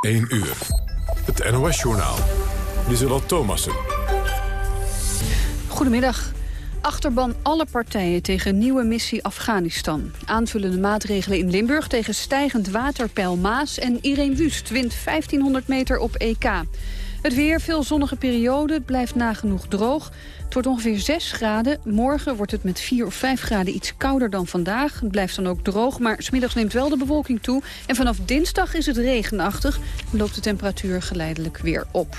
1 uur. Het NOS-journaal. Lieselot Thomassen. Goedemiddag. Achterban alle partijen tegen nieuwe missie Afghanistan. Aanvullende maatregelen in Limburg tegen stijgend waterpeil Maas... en Irene Wust wint 1500 meter op EK. Het weer, veel zonnige periode, het blijft nagenoeg droog. Het wordt ongeveer 6 graden. Morgen wordt het met 4 of 5 graden iets kouder dan vandaag. Het blijft dan ook droog, maar smiddags neemt wel de bewolking toe. En vanaf dinsdag is het regenachtig en loopt de temperatuur geleidelijk weer op.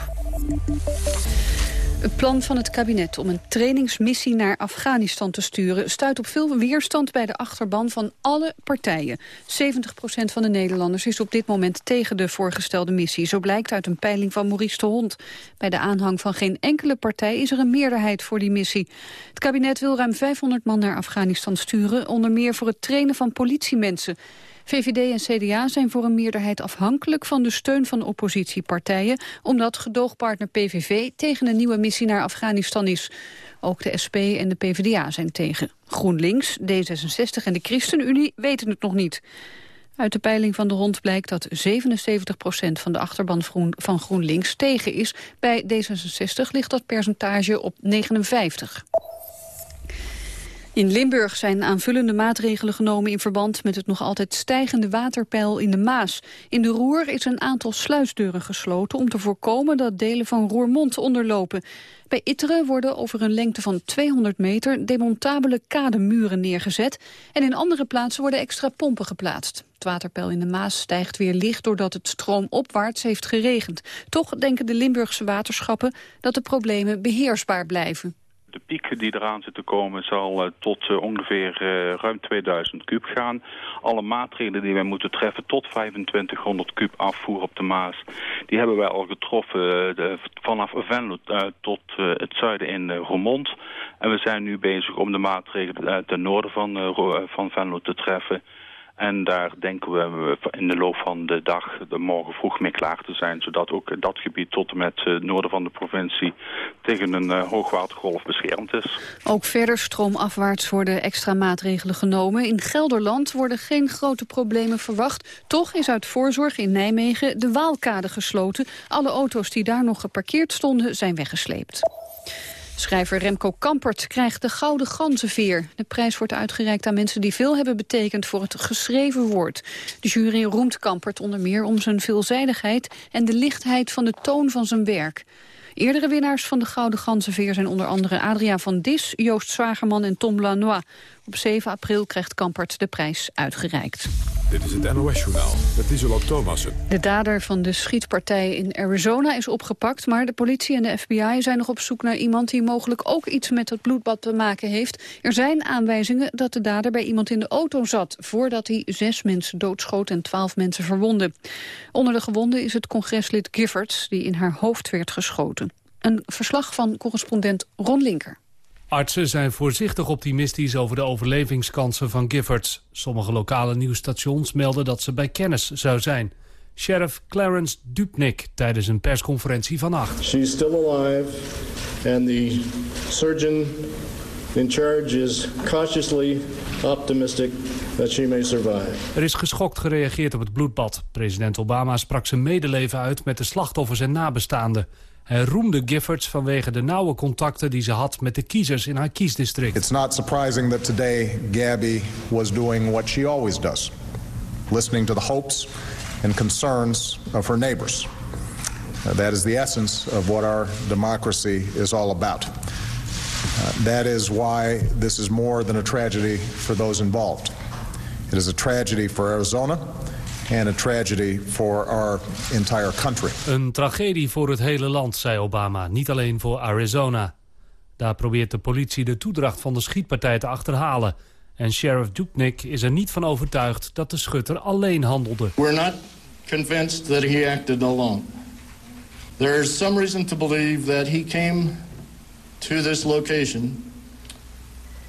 Het plan van het kabinet om een trainingsmissie naar Afghanistan te sturen... stuit op veel weerstand bij de achterban van alle partijen. 70% van de Nederlanders is op dit moment tegen de voorgestelde missie. Zo blijkt uit een peiling van Maurice de Hond. Bij de aanhang van geen enkele partij is er een meerderheid voor die missie. Het kabinet wil ruim 500 man naar Afghanistan sturen... onder meer voor het trainen van politiemensen. VVD en CDA zijn voor een meerderheid afhankelijk van de steun van oppositiepartijen, omdat gedoogpartner PVV tegen een nieuwe missie naar Afghanistan is. Ook de SP en de PvdA zijn tegen. GroenLinks, D66 en de ChristenUnie weten het nog niet. Uit de peiling van de Hond blijkt dat 77% van de achterban van GroenLinks tegen is. Bij D66 ligt dat percentage op 59. In Limburg zijn aanvullende maatregelen genomen in verband met het nog altijd stijgende waterpeil in de Maas. In de Roer is een aantal sluisdeuren gesloten om te voorkomen dat delen van Roermond onderlopen. Bij Itteren worden over een lengte van 200 meter demontabele kademuren neergezet en in andere plaatsen worden extra pompen geplaatst. Het waterpeil in de Maas stijgt weer licht doordat het stroomopwaarts heeft geregend. Toch denken de Limburgse waterschappen dat de problemen beheersbaar blijven. De piek die eraan zit te komen zal uh, tot uh, ongeveer uh, ruim 2000 kub gaan. Alle maatregelen die wij moeten treffen tot 2500 kub afvoer op de Maas... die hebben wij al getroffen vanaf Venlo tot het zuiden in Roermond. En we zijn nu bezig om de maatregelen ten noorden van, van Venlo te treffen... En daar denken we in de loop van de dag, de morgen vroeg mee klaar te zijn. Zodat ook dat gebied tot en met het eh, noorden van de provincie tegen een uh, hoogwatergolf beschermd is. Ook verder stroomafwaarts worden extra maatregelen genomen. In Gelderland worden geen grote problemen verwacht. Toch is uit voorzorg in Nijmegen de Waalkade gesloten. Alle auto's die daar nog geparkeerd stonden zijn weggesleept. Schrijver Remco Kampert krijgt de Gouden Ganzenveer. De prijs wordt uitgereikt aan mensen die veel hebben betekend voor het geschreven woord. De jury roemt Kampert onder meer om zijn veelzijdigheid en de lichtheid van de toon van zijn werk. Eerdere winnaars van de Gouden Ganzenveer zijn onder andere Adria van Dis, Joost Zwagerman en Tom Lanois. Op 7 april krijgt Kampert de prijs uitgereikt. Dit is het NOS-journaal met Isola Thomassen. De dader van de schietpartij in Arizona is opgepakt... maar de politie en de FBI zijn nog op zoek naar iemand... die mogelijk ook iets met het bloedbad te maken heeft. Er zijn aanwijzingen dat de dader bij iemand in de auto zat... voordat hij zes mensen doodschoot en twaalf mensen verwondde. Onder de gewonden is het congreslid Giffords... die in haar hoofd werd geschoten. Een verslag van correspondent Ron Linker. Artsen zijn voorzichtig optimistisch over de overlevingskansen van Giffords. Sommige lokale nieuwsstations melden dat ze bij kennis zou zijn. Sheriff Clarence Dupnik tijdens een persconferentie van 8. She's still alive and the surgeon in charge is cautiously optimistic that she may survive. Er is geschokt gereageerd op het bloedbad. President Obama sprak zijn medeleven uit met de slachtoffers en nabestaanden. Hij roemde Giffords vanwege de nauwe contacten die ze had met de kiezers in haar kiesdistrict. It's not surprising that today Gabby was doing what she always does. Listening to the hopes and concerns of her neighbors. That is the essence of what our democracy is all about. Uh, that is why this is more than a tragedy for those involved. It is a tragedy for Arizona and a tragedy for our entire country. Een tragedie voor het hele land, zei Obama, niet alleen voor Arizona. Daar probeert de politie de toedracht van de schietpartij te achterhalen. En sheriff Dupnik is er niet van overtuigd dat de schutter alleen handelde. We're not convinced that he acted alone. There is some reason to believe that he came to this location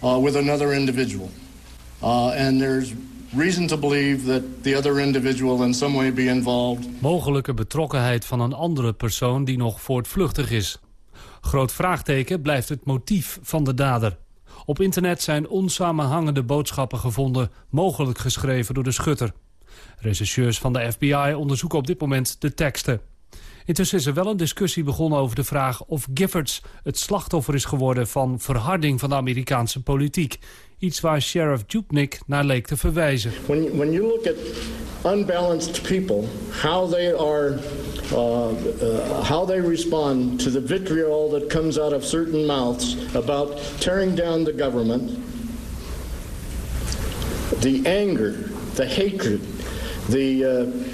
uh, with another individual. Uh, and there's reason to believe that the other individual in some way be involved. Mogelijke betrokkenheid van een andere persoon die nog voortvluchtig is. Groot vraagteken blijft het motief van de dader. Op internet zijn onsamenhangende boodschappen gevonden, mogelijk geschreven door de schutter. Rechercheurs van de FBI onderzoeken op dit moment de teksten. Intussen is er wel een discussie begonnen over de vraag of Giffords het slachtoffer is geworden van verharding van de Amerikaanse politiek. Iets waar Sheriff Dubnik naar leek te verwijzen. When, when you look at unbalanced people, how they are, uh, uh, how they respond to the vitriol that comes out of certain mouths about tearing down the government, the anger, the hatred, the uh,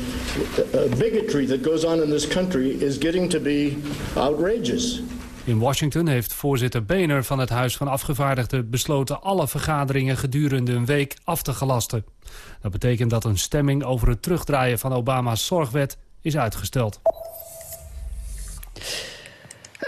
bigotry that goes on in this country is getting to be outrageous. In Washington heeft voorzitter Boehner van het Huis van Afgevaardigden besloten alle vergaderingen gedurende een week af te gelasten. Dat betekent dat een stemming over het terugdraaien van Obama's zorgwet is uitgesteld.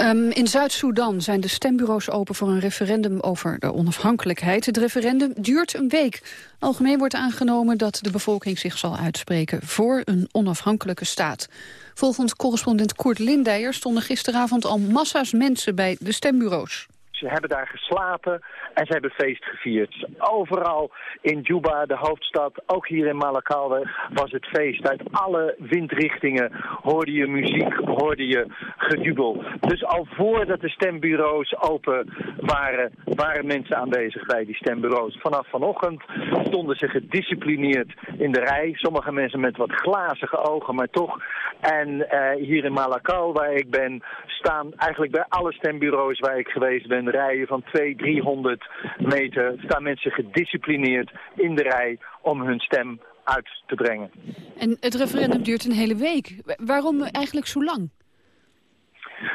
Um, in Zuid-Soedan zijn de stembureaus open voor een referendum over de onafhankelijkheid. Het referendum duurt een week. Algemeen wordt aangenomen dat de bevolking zich zal uitspreken voor een onafhankelijke staat. Volgens correspondent Koert Lindeyer stonden gisteravond al massa's mensen bij de stembureaus. Ze hebben daar geslapen en ze hebben feest gevierd. Overal in Juba, de hoofdstad, ook hier in Malakal, was het feest. Uit alle windrichtingen hoorde je muziek, hoorde je gejubel. Dus al voordat de stembureaus open waren, waren mensen aanwezig bij die stembureaus. Vanaf vanochtend stonden ze gedisciplineerd in de rij. Sommige mensen met wat glazige ogen, maar toch. En uh, hier in Malakal, waar ik ben, staan eigenlijk bij alle stembureaus waar ik geweest ben rijen van 200, 300 meter staan mensen gedisciplineerd in de rij om hun stem uit te brengen. En het referendum duurt een hele week. Waarom eigenlijk zo lang?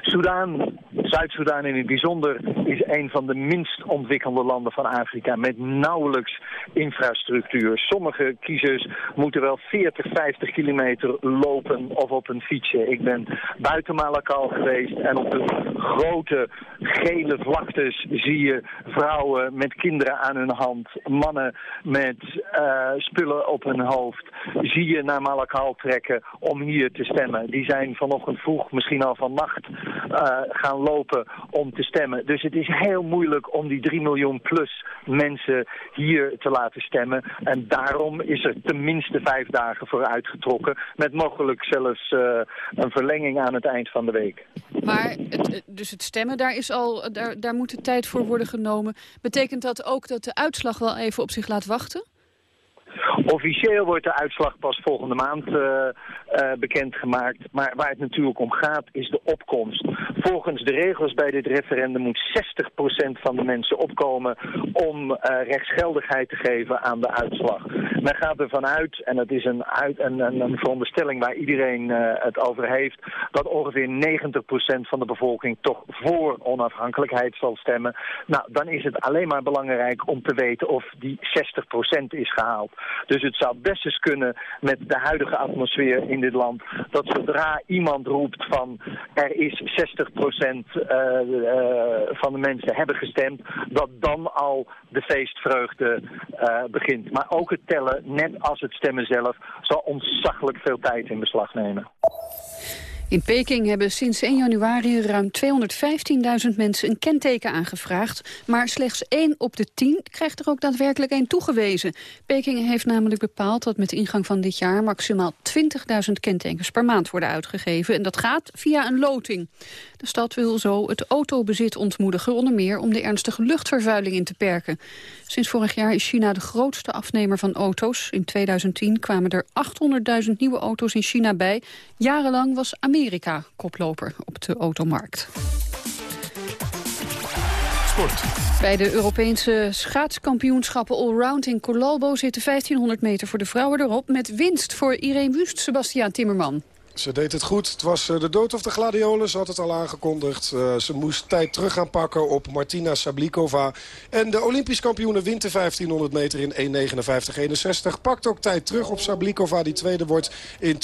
Soudaan, Zuid-Soedan in het bijzonder, is een van de minst ontwikkelde landen van Afrika met nauwelijks infrastructuur. Sommige kiezers moeten wel 40, 50 kilometer lopen of op een fietsje. Ik ben buiten Malakal geweest en op de grote gele vlaktes zie je vrouwen met kinderen aan hun hand, mannen met uh, spullen op hun hoofd. Zie je naar Malakal trekken om hier te stemmen. Die zijn vanochtend vroeg, misschien al vannacht, uh, gaan lopen om te stemmen. Dus het is heel moeilijk om die 3 miljoen plus mensen hier te laten stemmen. En daarom is er tenminste vijf dagen voor uitgetrokken. Met mogelijk zelfs uh, een verlenging aan het eind van de week. Maar het, dus het stemmen, daar, is al, daar, daar moet de tijd voor worden genomen. Betekent dat ook dat de uitslag wel even op zich laat wachten? Officieel wordt de uitslag pas volgende maand uh, uh, bekendgemaakt. Maar waar het natuurlijk om gaat is de opkomst. Volgens de regels bij dit referendum moet 60% van de mensen opkomen om uh, rechtsgeldigheid te geven aan de uitslag. Men gaat ervan uit, en dat is een, uit, een, een, een veronderstelling waar iedereen het over heeft, dat ongeveer 90% van de bevolking toch voor onafhankelijkheid zal stemmen. Nou, dan is het alleen maar belangrijk om te weten of die 60% is gehaald. Dus het zou best eens kunnen met de huidige atmosfeer in dit land... dat zodra iemand roept van er is 60% uh, uh, van de mensen hebben gestemd... dat dan al de feestvreugde uh, begint. Maar ook het tellen, net als het stemmen zelf... zal ontzaglijk veel tijd in beslag nemen. In Peking hebben sinds 1 januari ruim 215.000 mensen een kenteken aangevraagd. Maar slechts 1 op de 10 krijgt er ook daadwerkelijk een toegewezen. Peking heeft namelijk bepaald dat met ingang van dit jaar maximaal 20.000 kentekens per maand worden uitgegeven. En dat gaat via een loting. De stad wil zo het autobezit ontmoedigen, onder meer om de ernstige luchtvervuiling in te perken. Sinds vorig jaar is China de grootste afnemer van auto's. In 2010 kwamen er 800.000 nieuwe auto's in China bij. Jarenlang was Amerika koploper op de automarkt. Sport. Bij de Europese schaatskampioenschappen allround in Colalbo zitten 1500 meter voor de vrouwen erop met winst voor Irene Wust, Sebastiaan Timmerman. Ze deed het goed. Het was de dood of de gladiolen. Ze had het al aangekondigd. Uh, ze moest tijd terug gaan pakken op Martina Sablikova. En de Olympisch kampioene wint de 1500 meter in 1.59.61. Pakt ook tijd terug op Sablikova. Die tweede wordt in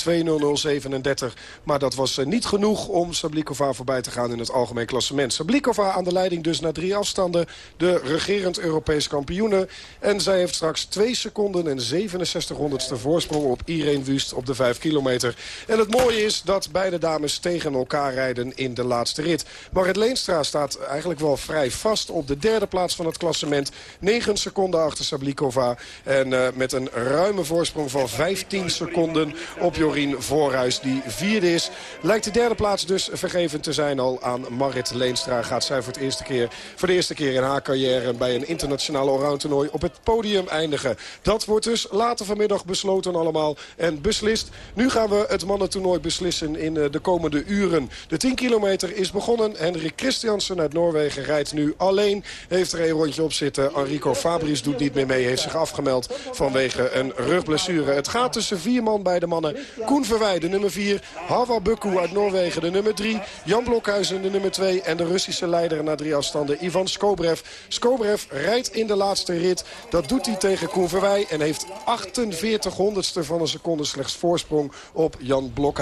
2.00.37. Maar dat was uh, niet genoeg om Sablikova voorbij te gaan in het algemeen klassement. Sablikova aan de leiding dus na drie afstanden. De regerend Europees kampioene. En zij heeft straks 2 seconden en 67 honderdste voorsprong op Irene Wust op de 5 kilometer. En het mooi is dat beide dames tegen elkaar rijden in de laatste rit. Marit Leenstra staat eigenlijk wel vrij vast op de derde plaats van het klassement. 9 seconden achter Sablikova. En uh, met een ruime voorsprong van 15 seconden op Jorien Voorhuis. Die vierde is. Lijkt de derde plaats dus vergeven te zijn al aan Marit Leenstra. Gaat zij voor, het eerste keer, voor de eerste keer in haar carrière bij een internationaal allround toernooi op het podium eindigen. Dat wordt dus later vanmiddag besloten allemaal en beslist. Nu gaan we het mannentoernooi beslissen in eh, de komende uren. De 10 kilometer is begonnen. Henrik Christiansen uit Noorwegen rijdt nu alleen. Heeft er een rondje op zitten. Enrico Fabris doet niet meer mee. Heeft zich afgemeld vanwege een rugblessure. Het gaat tussen vier man bij de mannen. Koen Verwij, de nummer 4. Hava Bukku uit Noorwegen, de nummer 3. Jan Blokhuizen, de nummer 2. En de Russische leider na drie afstanden, Ivan Skobrev. Skobrev rijdt in de laatste rit. Dat doet hij tegen Koen Verwij. En heeft 48 honderdste van een seconde slechts voorsprong op Jan Blokhuizen.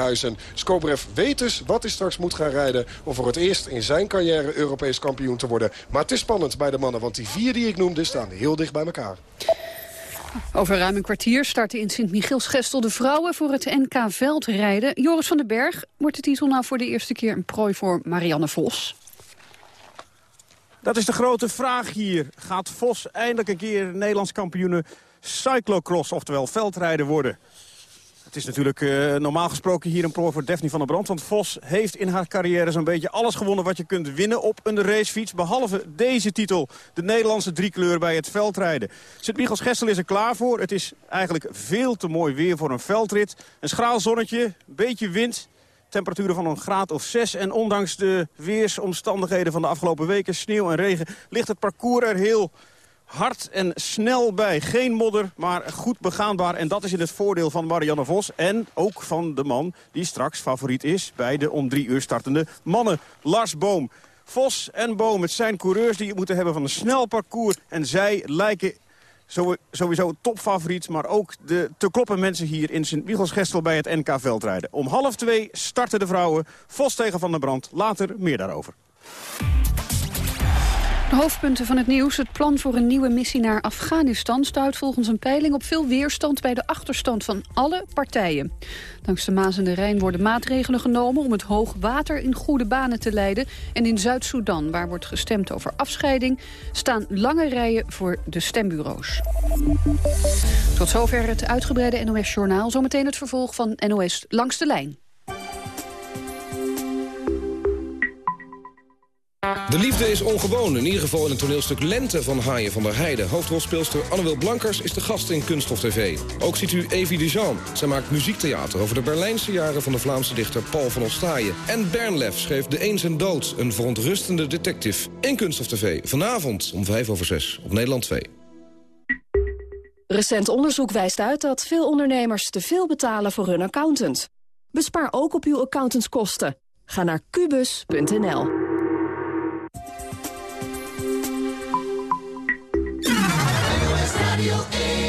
Skobrev weet dus wat hij straks moet gaan rijden... om voor het eerst in zijn carrière Europees kampioen te worden. Maar het is spannend bij de mannen, want die vier die ik noemde... staan heel dicht bij elkaar. Over ruim een kwartier starten in Sint-Michiels-Gestel de vrouwen voor het NK Veldrijden. Joris van den Berg, wordt de titel nou voor de eerste keer een prooi voor Marianne Vos? Dat is de grote vraag hier. Gaat Vos eindelijk een keer Nederlands kampioene cyclocross, oftewel veldrijden worden? Het is natuurlijk uh, normaal gesproken hier een prooi voor Daphne van der Brand. Want Vos heeft in haar carrière zo'n beetje alles gewonnen wat je kunt winnen op een racefiets. Behalve deze titel, de Nederlandse driekleur bij het veldrijden. Sint-Michels Gestel is er klaar voor. Het is eigenlijk veel te mooi weer voor een veldrit. Een schraal zonnetje, een beetje wind. Temperaturen van een graad of 6. En ondanks de weersomstandigheden van de afgelopen weken, sneeuw en regen... ligt het parcours er heel hard en snel bij. Geen modder, maar goed begaanbaar. En dat is in het voordeel van Marianne Vos. En ook van de man die straks favoriet is bij de om drie uur startende mannen. Lars Boom. Vos en Boom, het zijn coureurs die het moeten hebben van een snel parcours. En zij lijken sowieso topfavoriet, maar ook de te kloppen mensen hier in Sint-Michels-Gestel bij het NK Veldrijden. Om half twee starten de vrouwen. Vos tegen Van der Brand. Later meer daarover. Hoofdpunten van het nieuws. Het plan voor een nieuwe missie naar Afghanistan stuit volgens een peiling op veel weerstand bij de achterstand van alle partijen. Langs de Maas en de Rijn worden maatregelen genomen om het hoog water in goede banen te leiden. En in Zuid-Soedan, waar wordt gestemd over afscheiding, staan lange rijen voor de stembureaus. Tot zover het uitgebreide NOS-journaal. Zometeen het vervolg van NOS Langs de Lijn. De liefde is ongewoon, in ieder geval in het toneelstuk Lente van Haaien van der Heijden. Hoofdrolspeelster Annewil Blankers is de gast in Kunststof TV. Ook ziet u Evie Dejean. Zij maakt muziektheater over de Berlijnse jaren van de Vlaamse dichter Paul van Ostaaien. En Bernlef schreef De Eens en Dood, een verontrustende detective. In Kunststof TV, vanavond om 5 over 6 op Nederland 2. Recent onderzoek wijst uit dat veel ondernemers te veel betalen voor hun accountant. Bespaar ook op uw accountantskosten. Ga naar kubus.nl. Radio A.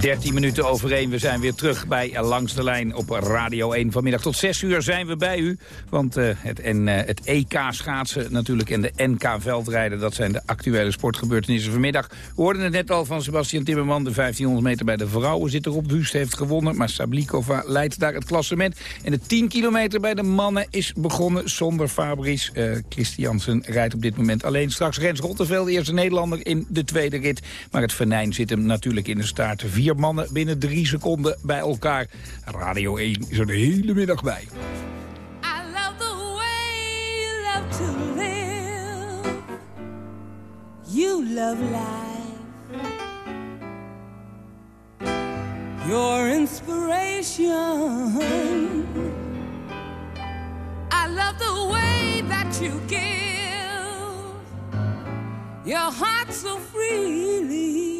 13 minuten over 1. We zijn weer terug bij Langs de Lijn op Radio 1. Vanmiddag tot 6 uur zijn we bij u. Want uh, het, en, uh, het EK schaatsen natuurlijk en de NK veldrijden... dat zijn de actuele sportgebeurtenissen vanmiddag. We hoorden het net al van Sebastian Timmerman. De 1500 meter bij de vrouwen zit erop. Wust heeft gewonnen, maar Sablikova leidt daar het klassement. En de 10 kilometer bij de mannen is begonnen zonder Fabrice. Uh, Christiansen rijdt op dit moment alleen. Straks Rens Rotteveld, eerste Nederlander in de tweede rit. Maar het venijn zit hem natuurlijk in de staart. Vier mannen binnen drie seconden bij elkaar. Radio 1 is er de hele middag bij. I love the way you love to live. You love life. Your inspiration. I love the way that you give. Your heart so freely.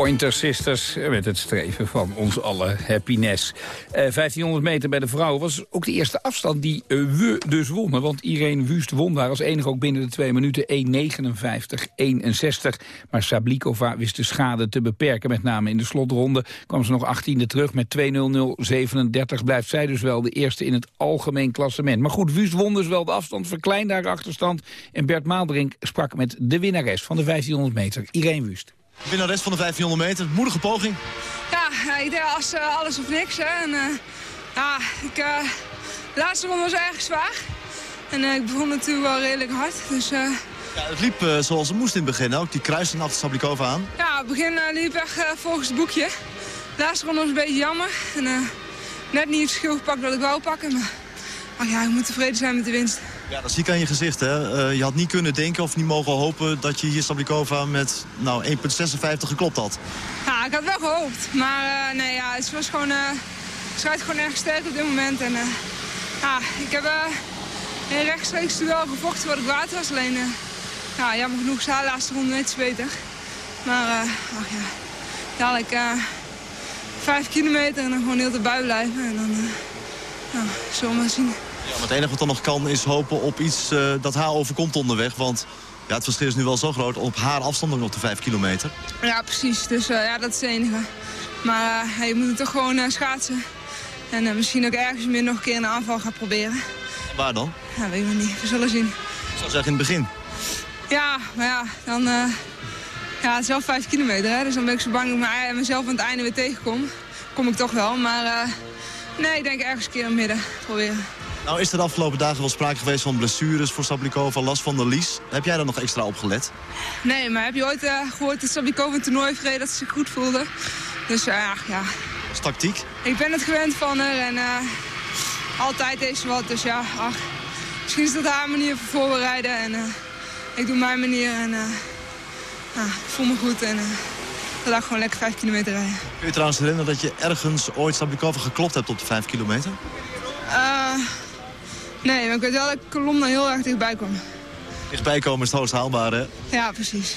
Pointer Sisters met het streven van ons alle happiness. Uh, 1500 meter bij de vrouwen was ook de eerste afstand die uh, we dus wonnen. Want Irene Wust won daar als enige ook binnen de twee minuten 1.59-61. Maar Sablikova wist de schade te beperken. Met name in de slotronde kwam ze nog 18e terug met 2.00.37. Blijft zij dus wel de eerste in het algemeen klassement. Maar goed, Wust won dus wel de afstand, verkleinde haar achterstand. En Bert Maalderink sprak met de winnares van de 1500 meter, Irene Wust. Winnares van de 1500 meter, moedige poging. Ja, ik deed als, uh, alles of niks. Hè. En, uh, ja, ik, uh, de laatste ronde was erg zwaar. En ik begon natuurlijk wel redelijk hard. Dus, ja, het liep zoals het moest in het begin. Ook die kruising achter Sablikova aan. Ja, het begin liep echt volgens het boekje. De laatste ronde was een beetje jammer. En, net niet het verschil gepakt dat ik wou pakken. Maar ja, ik moet tevreden zijn met de winst. Ja, dat zie ik aan je gezicht. Hè? Uh, je had niet kunnen denken of niet mogen hopen dat je hier Sablikova met nou, 1,56 geklopt had. Ja, ik had wel gehoopt. Maar uh, nee, ja, het was gewoon, uh, gewoon erg sterk op dit moment. En, ja, ik heb in rechtstreeks wel gevochten wat ik waard was. Alleen, ja, jammer genoeg, de laatste ronde iets beter. Maar ach, ja, dadelijk vijf kilometer en dan gewoon heel erbij blijven. En dan ja, zullen we maar zien. Ja, maar het enige wat dan nog kan is hopen op iets uh, dat haar overkomt onderweg. Want ja, het verschil is nu wel zo groot. Op haar afstand nog de 5 kilometer. Ja, precies. Dus uh, ja, dat is het enige. Maar uh, je moet het toch gewoon schaatsen. En misschien ook ergens meer nog een keer een aanval gaan proberen. waar dan? Ja, weet ik nog niet. We zullen zien. Ik zou zeggen in het begin. Ja, maar ja, dan... ja, het is wel 5 kilometer, hè. Dus dan ben ik zo bang dat ik mezelf aan het einde weer tegenkom. Kom ik toch wel, maar... nee, ik denk ergens een keer in het midden proberen. Nou is er de afgelopen dagen wel sprake geweest van blessures voor Sablikova, last van de lies. Heb jij daar nog extra op gelet? Nee, maar heb je ooit uh, gehoord dat Sablikova een toernooi heeft dat ze zich goed voelde? Dus uh, ja. Is tactiek? Ik ben het gewend van haar en uh, altijd is wat. Dus ja, ach, misschien is dat haar manier van voorbereiden. En ik doe mijn manier en ik voel me goed. En, Vandaag gewoon lekker 5 kilometer rijden. Kun je trouwens herinneren dat je ergens ooit Sablikova geklopt hebt op de 5 kilometer? Uh, Nee, maar ik weet wel dat ik kolom heel erg dichtbij kwam. Dichtbij komen is het hoogst haalbaar, hè? Ja, precies.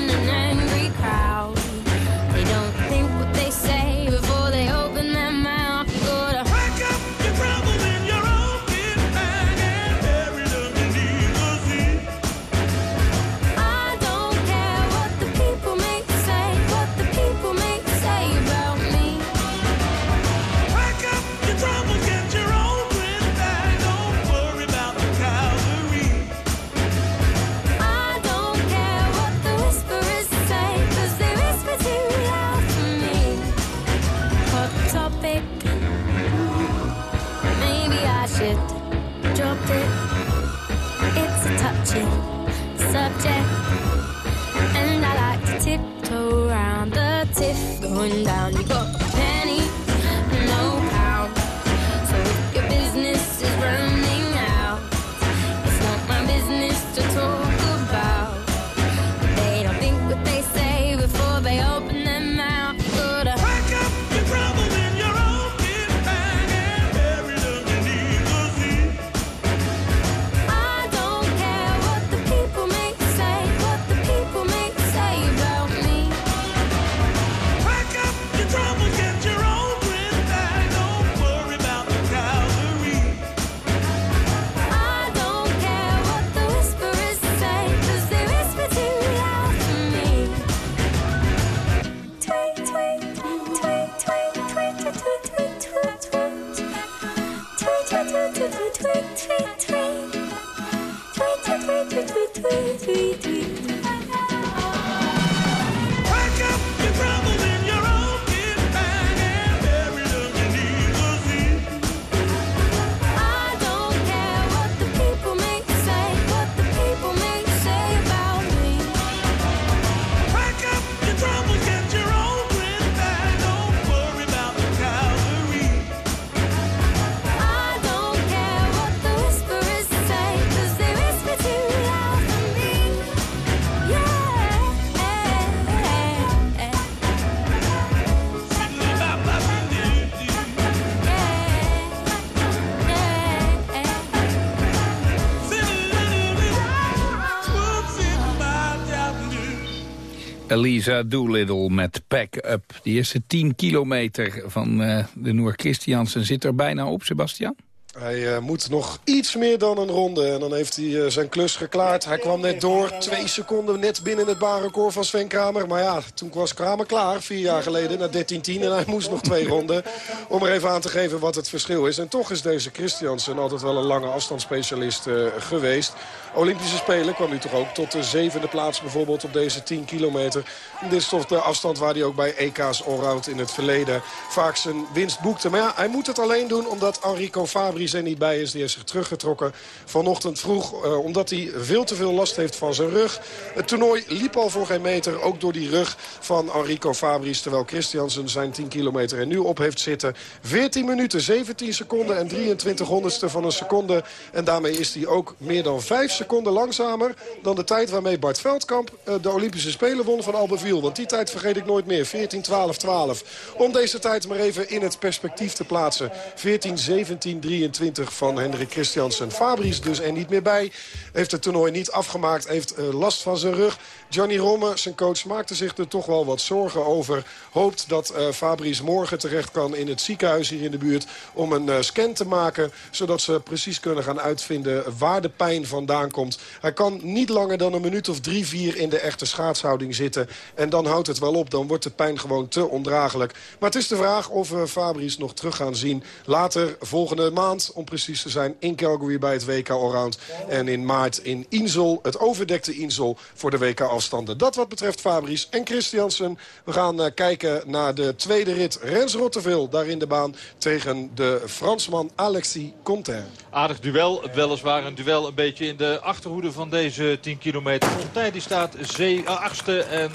Elisa Doolittle met Pack Up. De eerste 10 kilometer van uh, de Noor Christiansen zit er bijna op, Sebastian. Hij uh, moet nog iets meer dan een ronde. En dan heeft hij uh, zijn klus geklaard. Hij kwam net door. Twee seconden net binnen het baanrecord van Sven Kramer. Maar ja, toen was Kramer klaar. Vier jaar geleden naar 13-10. En hij moest nog twee ronden. Om er even aan te geven wat het verschil is. En toch is deze Christiansen altijd wel een lange afstandsspecialist uh, geweest. Olympische Spelen kwam nu toch ook tot de zevende plaats bijvoorbeeld op deze 10 kilometer. Dit is toch de afstand waar hij ook bij EK's allround in het verleden vaak zijn winst boekte. Maar ja, hij moet het alleen doen omdat Enrico Fabris er niet bij is. Die heeft zich teruggetrokken vanochtend vroeg uh, omdat hij veel te veel last heeft van zijn rug. Het toernooi liep al voor geen meter, ook door die rug van Enrico Fabris. Terwijl Christiansen zijn 10 kilometer er nu op heeft zitten. 14 minuten, 17 seconden en 23 honderdste van een seconde. En daarmee is hij ook meer dan 5 seconden langzamer dan de tijd waarmee Bart Veldkamp uh, de Olympische Spelen won van Albertville. Want die tijd vergeet ik nooit meer. 14, 12, 12. Om deze tijd maar even in het perspectief te plaatsen. 14, 17, 23 van Hendrik Christiansen. Fabries dus er niet meer bij. Heeft het toernooi niet afgemaakt. Heeft uh, last van zijn rug. Johnny Romme, zijn coach, maakte zich er toch wel wat zorgen over. Hoopt dat uh, Fabrice morgen terecht kan in het ziekenhuis hier in de buurt... om een uh, scan te maken, zodat ze precies kunnen gaan uitvinden... waar de pijn vandaan komt. Hij kan niet langer dan een minuut of drie, vier in de echte schaatshouding zitten. En dan houdt het wel op, dan wordt de pijn gewoon te ondraaglijk. Maar het is de vraag of we Fabrice nog terug gaan zien. Later, volgende maand, om precies te zijn, in Calgary bij het WK Allround. En in maart in Insel, het overdekte Insel, voor de WK afstanden. Dat wat betreft Fabrice en Christiansen. We gaan uh, kijken naar de tweede rit. Rens Rotteveel daar in de baan tegen de Fransman Alexis Contain. Aardig duel, weliswaar een duel een beetje in de achterhoede van deze 10 kilometer. Contain die staat zee, uh, achtste en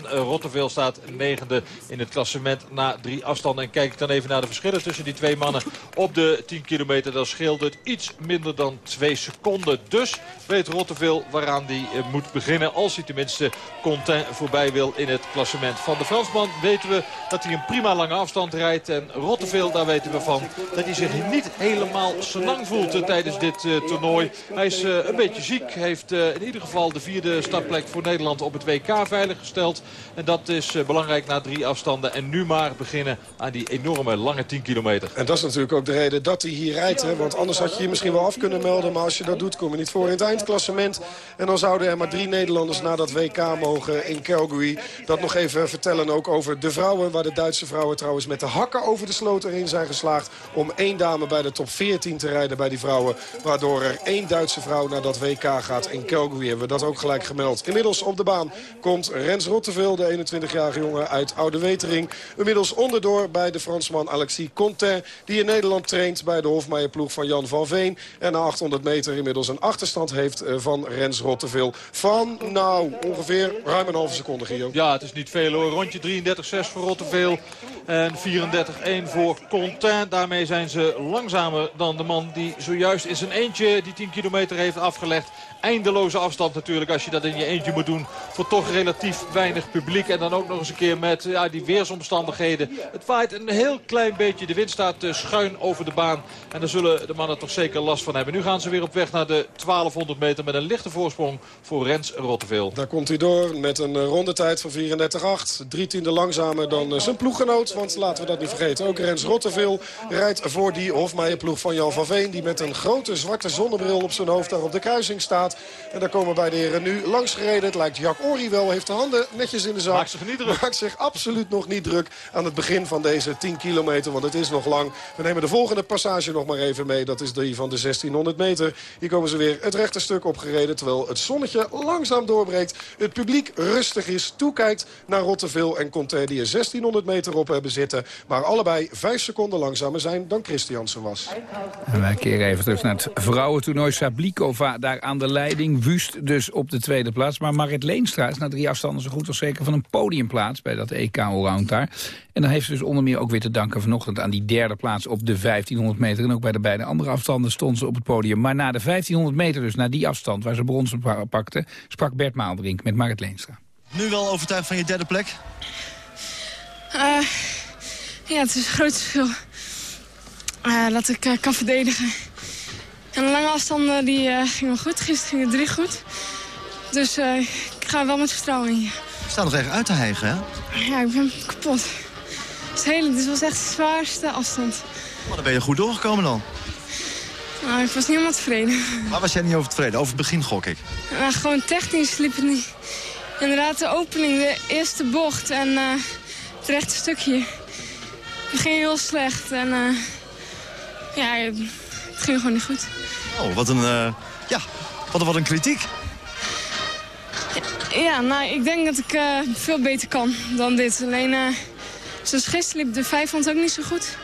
uh, staat negende in het klassement na drie afstanden. En kijk ik dan even naar de verschillen tussen die twee mannen op de 10 kilometer. Dan scheelt het iets minder dan twee seconden. Dus weet Rotteveel waaraan hij moet beginnen als hij tenminste Contain voorbij wil in het klassement. Van de Fransman weten we dat hij een prima lange afstand rijdt. En Rotteveel, daar weten we van dat hij zich niet helemaal senang voelt uh, tijdens dit uh, toernooi. Hij is een beetje ziek. Heeft in ieder geval de vierde startplek voor Nederland op het WK veiliggesteld. En dat is belangrijk na drie afstanden. En nu maar beginnen aan die enorme lange 10 kilometer. En dat is natuurlijk ook de reden dat hij hier rijdt. Hè? Want anders had je je misschien wel af kunnen melden. Maar als je dat doet, kom je niet voor in het eindklassement. En dan zouden er maar drie Nederlanders na dat WK mogen in Calgary. Dat nog even vertellen ook over de vrouwen. Waar de Duitse vrouwen trouwens met de hakken over de sloot erin zijn geslaagd. Om één dame bij de top 14 te rijden bij die vrouwen. Waardoor er één Duitse vrouw naar dat WK gaat in Calgary. Hebben we dat ook gelijk gemeld. Inmiddels op de baan komt Rens Rotteveel, de 21-jarige jongen uit Oude Wetering. Inmiddels onderdoor bij de Fransman Alexis Contain. Die in Nederland traint bij de Hofmeijerploeg van Jan van Veen. En na 800 meter inmiddels een achterstand heeft van Rens Rotteveel. Van nou ongeveer ruim een halve seconde, Gio. Ja, het is niet veel hoor. Rondje 33-6 voor Rotteveel. En 34-1 voor Contain. Daarmee zijn ze langzamer dan de man die zojuist in zijn eentje die 10 kilometer heeft afgelegd. Eindeloze afstand natuurlijk als je dat in je eentje moet doen. Voor toch relatief weinig publiek. En dan ook nog eens een keer met ja, die weersomstandigheden. Het waait een heel klein beetje. De wind staat uh, schuin over de baan. En daar zullen de mannen toch zeker last van hebben. Nu gaan ze weer op weg naar de 1200 meter met een lichte voorsprong voor Rens Rotteveel. Daar komt hij door met een rondetijd van 34,8. Drie tiende langzamer dan uh, zijn ploeggenoot. Want laten we dat niet vergeten. Ook Rens Rotteveel rijdt voor die Hofmeijerploeg van Jan van Veen. Die met een grote zwarte zonnebril op zijn hoofd daar op de kruising staat. En daar komen bij de heren nu langs gereden. Het lijkt Jack Ori wel. Heeft de handen netjes in de zak. Maakt zich niet druk. Maakt zich absoluut nog niet druk aan het begin van deze 10 kilometer. Want het is nog lang. We nemen de volgende passage nog maar even mee. Dat is die van de 1600 meter. Hier komen ze weer het rechte stuk opgereden. Terwijl het zonnetje langzaam doorbreekt. Het publiek rustig is. Toekijkt naar Rotteveel en Conté die er 1600 meter op hebben zitten. Maar allebei 5 seconden langzamer zijn dan Christiansen was. En wij keren even terug naar het vrouwentoernooi Sablikova. Daar aan de leiding. Wust dus op de tweede plaats. Maar Marit Leenstra is na drie afstanden zo goed als zeker van een podiumplaats bij dat EK Allround daar. En dan heeft ze dus onder meer ook weer te danken vanochtend aan die derde plaats op de 1500 meter. En ook bij de beide andere afstanden stond ze op het podium. Maar na de 1500 meter, dus na die afstand waar ze brons pakte, sprak Bert Maalderink met Marit Leenstra. Nu wel overtuigd van je derde plek? Uh, ja, het is een groot verschil. Uh, dat ik uh, kan verdedigen. En de lange afstanden die, uh, gingen wel goed. Gisteren ging het drie goed. Dus ik ga wel met vertrouwen in. Je staat nog even uit te hijgen, hè? Ja, ik ben kapot. Hele, dit was echt de zwaarste afstand. Maar dan ben je goed doorgekomen dan. Nou, ik was niet helemaal tevreden. Waar was jij niet over tevreden? Over het begin gok ik. Gewoon technisch liep het niet. Inderdaad, de opening, de eerste bocht en uh, het rechte stukje. Het ging heel slecht en uh, ja, het ging gewoon niet goed. Oh, wat een, uh, ja, wat, wat een kritiek. Ja, ja, nou, ik denk dat ik veel beter kan dan dit. Alleen, zoals gisteren liep de 500 ook niet zo goed.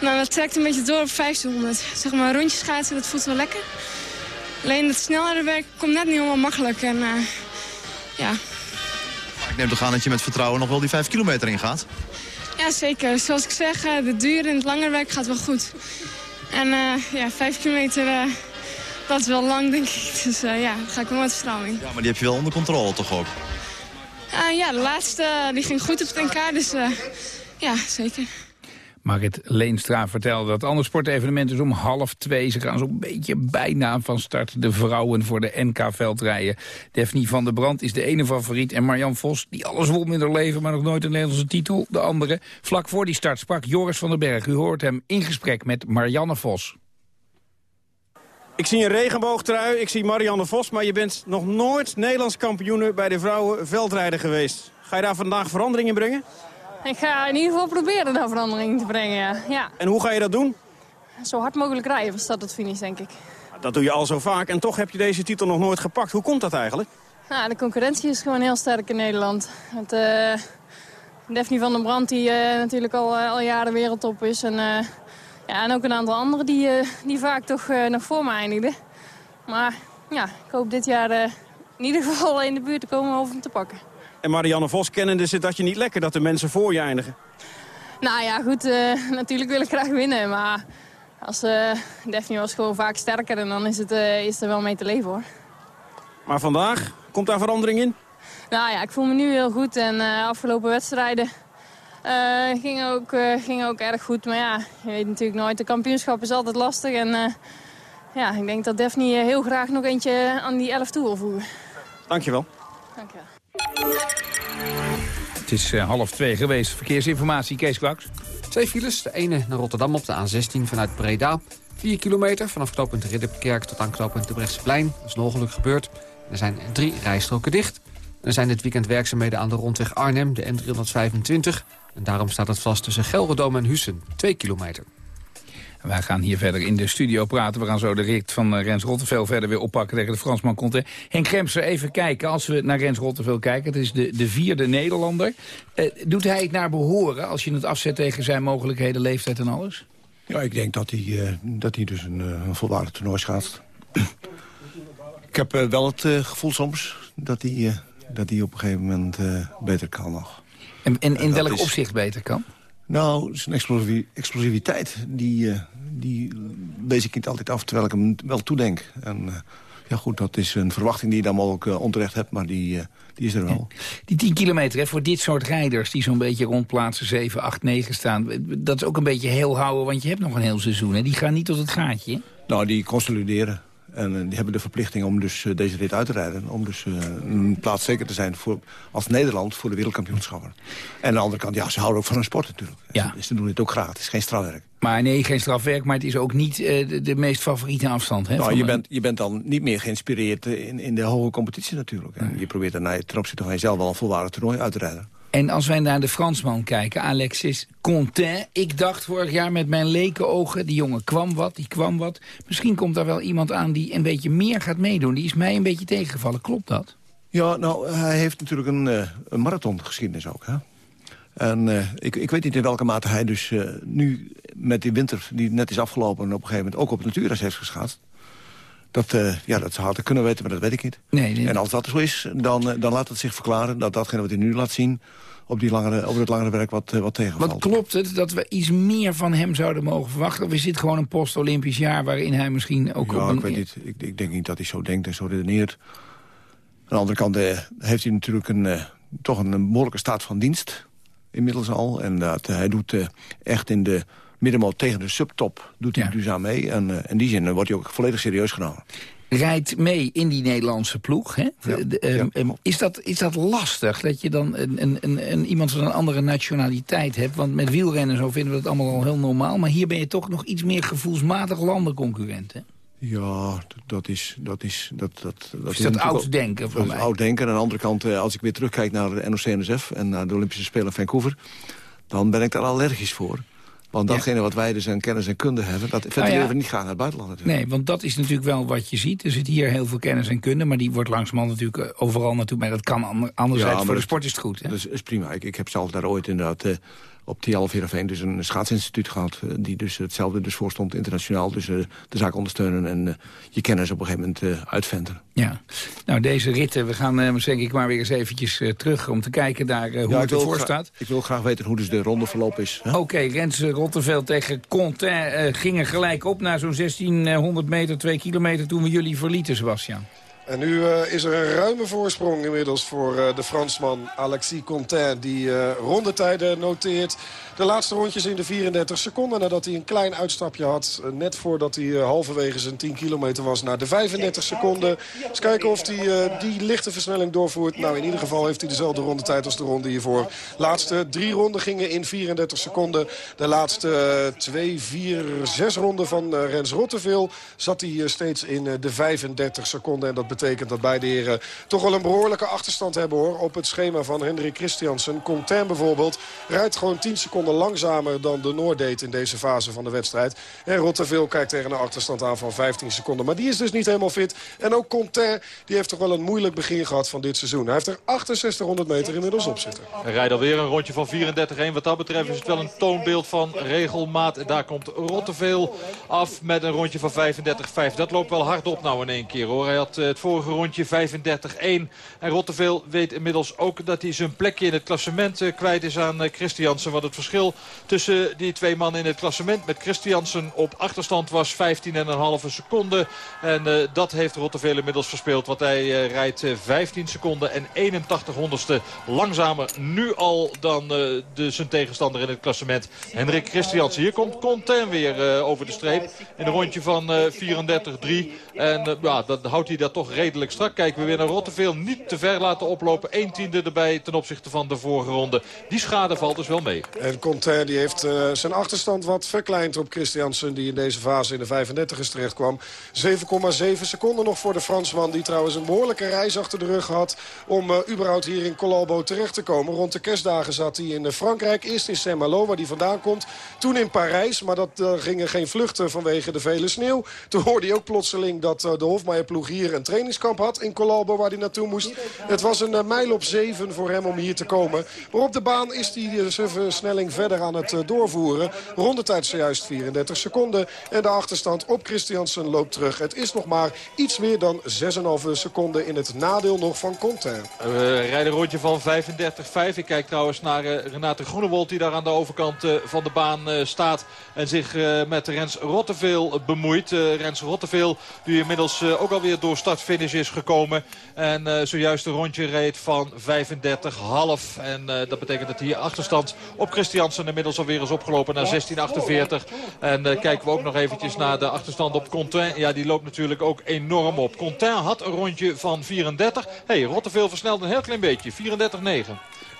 Nou, dat trekt een beetje door op 1500. Zeg maar, rondjes schaatsen, dat voelt wel lekker. Alleen het snellere werk komt net niet helemaal makkelijk. En, uh, ja. Ik neem toch aan dat je met vertrouwen nog wel die 5 kilometer ingaat? Ja, zeker. Zoals ik zeg, de duur in het langere werk gaat wel goed. En uh, ja, 5 kilometer, uh, dat is wel lang, denk ik. Dus ja, daar ga ik wel met vertrouwen in. Ja, maar die heb je wel onder controle toch ook? Ja, de laatste die ging goed op het NK, dus ja, zeker. Marit Leenstra vertelde dat het andere sportevenement is om half twee. Ze gaan zo'n beetje bijna van start de vrouwen voor de NK-veldrijden. Daphne van der Brand is de ene favoriet. En Marjan Vos, die alles won in haar leven, maar nog nooit een Nederlandse titel. De andere. Vlak voor die start sprak Joris van den Berg. U hoort hem in gesprek met Marianne Vos. Ik zie een regenboogtrui, ik zie Marianne Vos... maar je bent nog nooit Nederlands kampioene bij de vrouwen veldrijden geweest. Ga je daar vandaag verandering in brengen? Ik ga in ieder geval proberen daar verandering te brengen, ja. En hoe ga je dat doen? Zo hard mogelijk rijden van start tot finish, denk ik. Dat doe je al zo vaak en toch heb je deze titel nog nooit gepakt. Hoe komt dat eigenlijk? Nou, de concurrentie is gewoon heel sterk in Nederland. Met, uh, Daphne van der Brand, die uh, natuurlijk al, uh, al jaren wereldtop is. En, ja, en ook een aantal anderen die, die vaak toch nog voor me eindigden. Maar ja, ik hoop dit jaar in ieder geval in de buurt te komen om hem te pakken. En Marianne Vos kennende zit dat je niet lekker dat de mensen voor je eindigen. Nou ja, goed, uh, natuurlijk wil ik graag winnen. Maar als uh, Daphne was gewoon vaak sterker en dan is, het, uh, is er wel mee te leven hoor. Maar vandaag, komt daar verandering in? Nou ja, ik voel me nu heel goed en afgelopen wedstrijden gingen ook, ging ook erg goed. Maar ja, je weet natuurlijk nooit, de kampioenschap is altijd lastig. En ja, ik denk dat Daphne heel graag nog eentje aan die 11 toe wil voegen. Dankjewel. Dankjewel. Het is uh, half twee geweest. Verkeersinformatie, Kees Kwaks. Twee files. De ene naar Rotterdam op de A16 vanuit Breda. 4 kilometer vanaf knooppunt Ridderkerk tot aan knooppunt de Brechtseplein. Er is een ongeluk gebeurd. Er zijn drie rijstroken dicht. Er zijn dit weekend werkzaamheden aan de rondweg Arnhem, de N325. En daarom staat het vast tussen Gelredome en Hussen. 2 kilometer. Wij gaan hier verder in de studio praten. We gaan zo de rit van Rens Rotteveel verder weer oppakken tegen de Fransman Conte. Henk Gremser, even kijken. Als we naar Rens Rotteveel kijken, het is de, de vierde Nederlander. Uh, doet hij het naar behoren als je het afzet tegen zijn mogelijkheden, leeftijd en alles? Ja, ik denk dat hij, uh, dat hij dus een, een volwaardig toernooi schaatst. ik heb uh, wel het gevoel soms dat hij, dat hij op een gegeven moment beter kan nog. En, en in welk is... opzicht beter kan? Nou, zijn explosiviteit, die, uh, die lees ik niet altijd af, terwijl ik hem wel toedenk. En uh, ja goed, dat is een verwachting die je dan mogelijk uh, onterecht hebt, maar die, die is er wel. Die 10 kilometer hè, voor dit soort rijders die zo'n beetje rond plaatsen 7, 8, 9 staan... dat is ook een beetje heel houden, want je hebt nog een heel seizoen. Hè? Die gaan niet tot het gaatje. Nou, die consolideren. En die hebben de verplichting om dus deze rit uit te rijden. Om dus een plaats zeker te zijn voor, als Nederland voor de wereldkampioenschappen. En aan de andere kant, ja, ze houden ook van hun sport natuurlijk. Ja. Dus ze doen het ook graag. Het is geen strafwerk. Maar nee, geen strafwerk, maar het is ook niet uh, de, de, meest favoriete afstand. Hè, nou, je, bent, je bent dan niet meer geïnspireerd in, in de hoge competitie natuurlijk. En je probeert daarna ten opzichte van jezelf wel een volwaardig toernooi uit te rijden. En als wij naar de Fransman kijken, Alexis Contain. Ik dacht vorig jaar met mijn leken ogen, die jongen kwam wat, die kwam wat. Misschien komt daar wel iemand aan die een beetje meer gaat meedoen. Die is mij een beetje tegengevallen, klopt dat? Ja, nou, hij heeft natuurlijk een, uh, een marathongeschiedenis ook, hè? En uh, ik, ik weet niet in welke mate hij dus uh, nu met die winter die net is afgelopen... en op een gegeven moment ook op het heeft geschaatst. Dat, uh, ja, dat zou het kunnen weten, maar dat weet ik niet. Nee, nee. En als dat zo is, dan, dan laat het zich verklaren... dat datgene wat hij nu laat zien op, die langere, op het langere werk wat, wat tegenvalt. Wat klopt het dat we iets meer van hem zouden mogen verwachten? Of is dit gewoon een post-Olympisch jaar waarin hij misschien ook... Ja, op een... ik weet niet. Ik, ik, denk niet dat hij zo denkt en zo redeneert. Aan de andere kant heeft hij natuurlijk een, toch een behoorlijke staat van dienst inmiddels al. En dat, hij doet echt in de middenmoot tegen de subtop doet hij ja. aan mee. En uh, in die zin wordt hij ook volledig serieus genomen. rijdt mee in die Nederlandse ploeg. Hè? Ehm, ehm, is, dat, is dat lastig, dat je dan een, een, een, iemand van een andere nationaliteit hebt? Want met wielrennen zo vinden we dat allemaal al heel normaal. Maar hier ben je toch nog iets meer gevoelsmatig landenconcurrent, hè? Ja, dat is... Dat is, dat, dat, dat dat natuurlijk oud denken van dat is mij? oud denken. En aan de andere kant, eh, als ik weer terugkijk naar de NOC-NSF... en naar de Olympische Spelen in Vancouver... dan ben ik daar allergisch voor. Want datgene wat wij dus aan kennis en kunde hebben... dat ventileren ja. we niet graag naar het buitenland natuurlijk. Nee, want dat is natuurlijk wel wat je ziet. Er zit hier heel veel kennis en kunde, maar die wordt langzamerhand natuurlijk eh, overal naartoe. Maar dat kan ander- anderzijds, voor de sport is het goed. Hè? Dat is, is prima. Ik, ik heb zelf daar ooit inderdaad eh, op TL Verenveen dus een schaatsinstituut gehad... eh, die dus hetzelfde dus voorstond internationaal. Dus eh, de zaak ondersteunen en eh, je kennis op een gegeven moment eh uitventen. Ja, nou deze ritten, we gaan eh, denk ik maar weer eens eventjes eh, terug om te kijken naar eh, hoe Ja, het ervoor staat. Ik wil graag weten hoe dus de rondeverloop is. hè? Oké, Rens eh, Rotterveld tegen Contain gingen gelijk op naar zo'n 1600 meter, 2 kilometer toen we jullie verlieten, Sebastian. En nu eh, is er een ruime voorsprong inmiddels voor eh, de Fransman Alexis Contain. Die eh, rondetijden noteert. De laatste rondjes in de 34 seconden nadat hij een klein uitstapje had. net voordat hij halverwege zijn 10 kilometer was naar de 35 seconden. Eens kijken of hij die lichte versnelling doorvoert. Nou, in ieder geval heeft hij dezelfde rondetijd als de ronde hiervoor. Laatste drie ronden gingen in 34 seconden. De laatste twee, vier, zes ronden van Rens Rotteveel zat hij steeds in de 35 seconden. En dat betekent dat beide heren toch wel een behoorlijke achterstand hebben hoor. Op het schema van Hendrik Christiansen. Contain bijvoorbeeld rijdt gewoon 10 seconden langzamer dan de Noord deed in deze fase van de wedstrijd. En Rotteveel kijkt tegen een achterstand aan van 15 seconden. Maar die is dus niet helemaal fit. En ook Contain die heeft toch wel een moeilijk begin gehad van dit seizoen. Hij heeft er 6800 meter inmiddels op zitten. Hij rijdt alweer een rondje van 34-1. Wat dat betreft is het wel een toonbeeld van regelmaat. En daar komt Rotteveel af met een rondje van 35-5. Dat loopt wel hard op nou in één keer hoor. Hij had eh, het vorige rondje 35-1. En Rotteveel weet inmiddels ook dat hij zijn plekje in het klassement eh, kwijt is aan eh, Christiansen. Want het verschil tussen die twee mannen in het klassement met Christiansen op achterstand was 15,5 seconden. En eh, dat heeft Rotteveel inmiddels verspeeld. Want hij rijdt eh, 15 seconden en 81 honderdste langzamer nu al dan de, zijn tegenstander in het klassement. Hendrik Christiansen. Hier komt Contain weer over de streep. In een rondje van eh 34-3. En ja, dan houdt hij dat toch redelijk strak. Kijken we weer naar Rotteveel. Niet te ver laten oplopen. 1 tiende erbij ten opzichte van de vorige ronde. Die schade valt dus wel mee. En Contain die heeft eh, zijn achterstand wat verkleind op Christiansen... die in deze fase in de 35 is terecht kwam. 7,7 seconden nog voor de Fransman... die trouwens een behoorlijke reis achter de rug had... om eh, überhaupt hier in Colalbo terecht te komen. Rond de kerstdagen zat hij in eh, Frankrijk. Eerst in Saint-Malo, waar hij vandaan komt. Toen in Parijs, maar dat gingen geen vluchten vanwege de vele sneeuw. Toen hoorde hij ook plotseling dat de Hofmeierploeg hier een had... in Colalbo, waar hij naartoe moest. Het was een eh, mijl op zeven voor hem om hier te komen. Maar op de baan is hij eh, versnelling verder aan het eh, doorvoeren. Rondetijd zojuist 34 seconden. En de achterstand op Christiansen loopt terug. Het is nog maar iets meer dan 6,5 seconden in het nadeel nog van Contain. We rijden een rondje van 35-5. Ik kijk trouwens naar Renate Groenewold die daar aan de overkant van de baan staat. En zich met Rens Rotteveel bemoeit. Rens Rotteveel die inmiddels ook alweer door is gekomen. En eh, zojuist een rondje reed van 35,5. En eh, dat betekent dat hier achterstand op Christiansen inmiddels alweer is opgelopen naar 16,48. En eh, kijken we ook nog eventjes naar de achterstand op Contain. Ja, die loopt natuurlijk ook enorm op. Contain had een rondje van 34. hey, Rotteveel versnelt een heel klein beetje. 34,9.